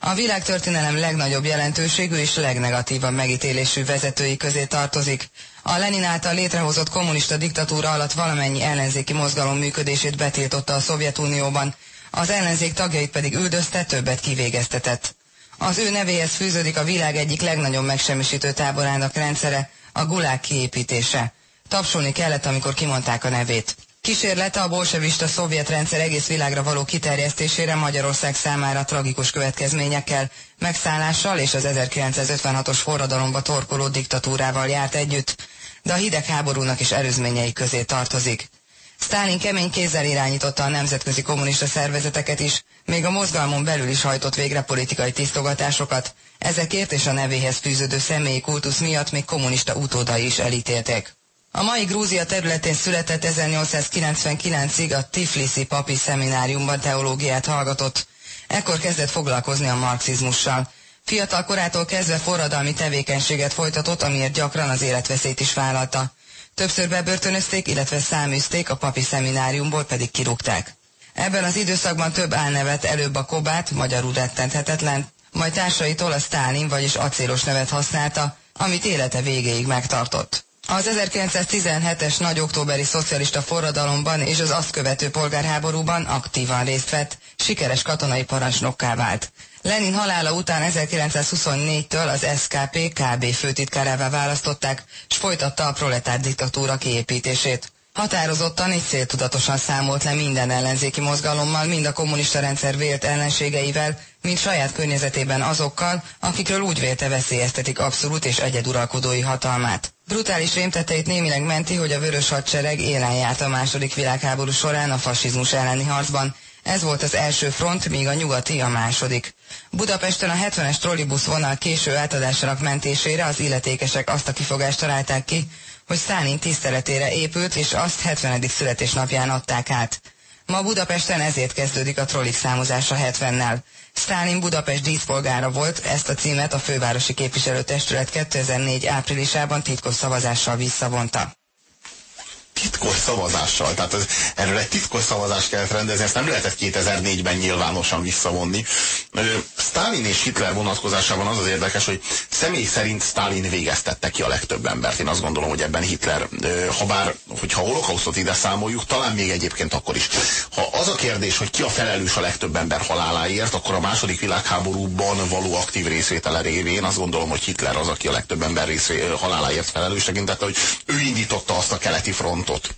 A világtörténelem legnagyobb jelentőségű és legnegatívabb megítélésű vezetői közé tartozik. A Lenin által létrehozott kommunista diktatúra alatt valamennyi ellenzéki mozgalom működését betiltotta a Szovjetunióban, az ellenzék tagjait pedig üldözte, többet kivégeztetett. Az ő nevéhez fűződik a világ egyik legnagyobb megsemmisítő táborának rendszere, a gulák kiépítése. Tapsolni kellett, amikor kimondták a nevét. Kísérlete a bolsevista szovjet rendszer egész világra való kiterjesztésére Magyarország számára tragikus következményekkel, megszállással és az 1956-os forradalomba torkoló diktatúrával járt együtt, de a hidegháborúnak is erőzményei közé tartozik. Sztálin kemény kézzel irányította a nemzetközi kommunista szervezeteket is, még a mozgalmon belül is hajtott végre politikai tisztogatásokat, ezekért és a nevéhez fűződő személyi kultusz miatt még kommunista utódai is elítélték. A mai Grúzia területén született 1899-ig a Tiflisi papi szemináriumban teológiát hallgatott. Ekkor kezdett foglalkozni a marxizmussal. Fiatal korától kezdve forradalmi tevékenységet folytatott, amiért gyakran az életveszélyt is vállalta. Többször bebörtönözték, illetve száműzték, a papi szemináriumból pedig kirúgták. Ebben az időszakban több álnevet előbb a Kobát, magyarul rettenthetetlen, majd társaitól a Sztálin, vagyis acélos nevet használta, amit élete végéig megtartott. Az 1917-es nagy októberi szocialista forradalomban és az azt követő polgárháborúban aktívan részt vett, sikeres katonai parancsnokká vált. Lenin halála után 1924-től az SKP KB főtitkárává választották, és folytatta a proletár diktatúra kiépítését. Határozottan és céltudatosan számolt le minden ellenzéki mozgalommal, mind a kommunista rendszer vélt ellenségeivel, mint saját környezetében azokkal, akikről úgy vélte veszélyeztetik abszolút és egyeduralkodói hatalmát. Brutális rémteteit némileg menti, hogy a vörös hadsereg élen járt a második világháború során a fasizmus elleni harcban. Ez volt az első front, míg a nyugati a második. Budapesten a 70-es trollibusz vonal késő átadásának mentésére az illetékesek azt a kifogást találták ki, hogy Szálin tiszteletére épült, és azt 70. születésnapján adták át. Ma Budapesten ezért kezdődik a trollik számozása 70-nel. Sztálin Budapest díszpolgára volt, ezt a címet a fővárosi képviselőtestület 2004 áprilisában titkos szavazással visszavonta titkos szavazással. Tehát ez, erről egy titkos szavazást kellett rendezni, ezt nem lehetett 2004-ben nyilvánosan visszavonni. Stalin és Hitler vonatkozásában az az érdekes, hogy személy szerint Stalin végeztette ki a legtöbb embert. Én azt gondolom, hogy ebben Hitler, ha bár, hogyha holokausztot ide számoljuk, talán még egyébként akkor is. Ha az a kérdés, hogy ki a felelős a legtöbb ember haláláért, akkor a második világháborúban való aktív részvétele révén azt gondolom, hogy Hitler az, aki a legtöbb ember részvé, haláláért felelős tekintette, hogy ő indította azt a keleti frontot.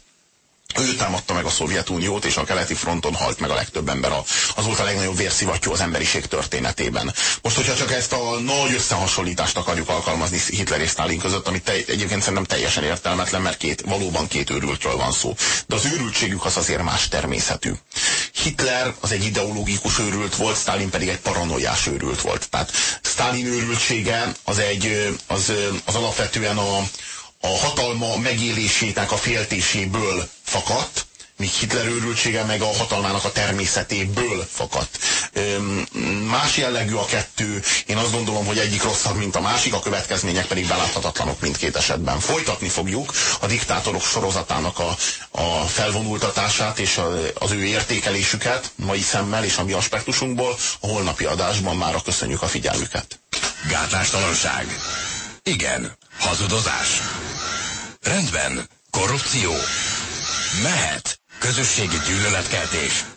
Ő támadta meg a Szovjetuniót, és a keleti fronton halt meg a legtöbb ember. A, az volt a legnagyobb vérszivattyú az emberiség történetében. Most, hogyha csak ezt a nagy összehasonlítást akarjuk alkalmazni Hitler és Stalin között, amit te, egyébként szerintem teljesen értelmetlen, mert két, valóban két őrültről van szó. De az őrültségük az azért más természetű. Hitler az egy ideológikus őrült volt, Stalin pedig egy paranoiás őrült volt. Tehát Stalin őrültsége az, egy, az, az alapvetően a, a hatalma megélésének a féltéséből fakadt, míg Hitler őrültsége meg a hatalmának a természetéből fakadt. Más jellegű a kettő, én azt gondolom, hogy egyik rosszabb, mint a másik, a következmények pedig beláthatatlanok mindkét esetben. Folytatni fogjuk a diktátorok sorozatának a, a felvonultatását és a, az ő értékelésüket mai szemmel és a mi aspektusunkból. A holnapi adásban már köszönjük a figyelmüket. Gátlástalanság. Igen. Hazudozás. Rendben. Korrupció. Mehet. Közösségi gyűlöletkeltés.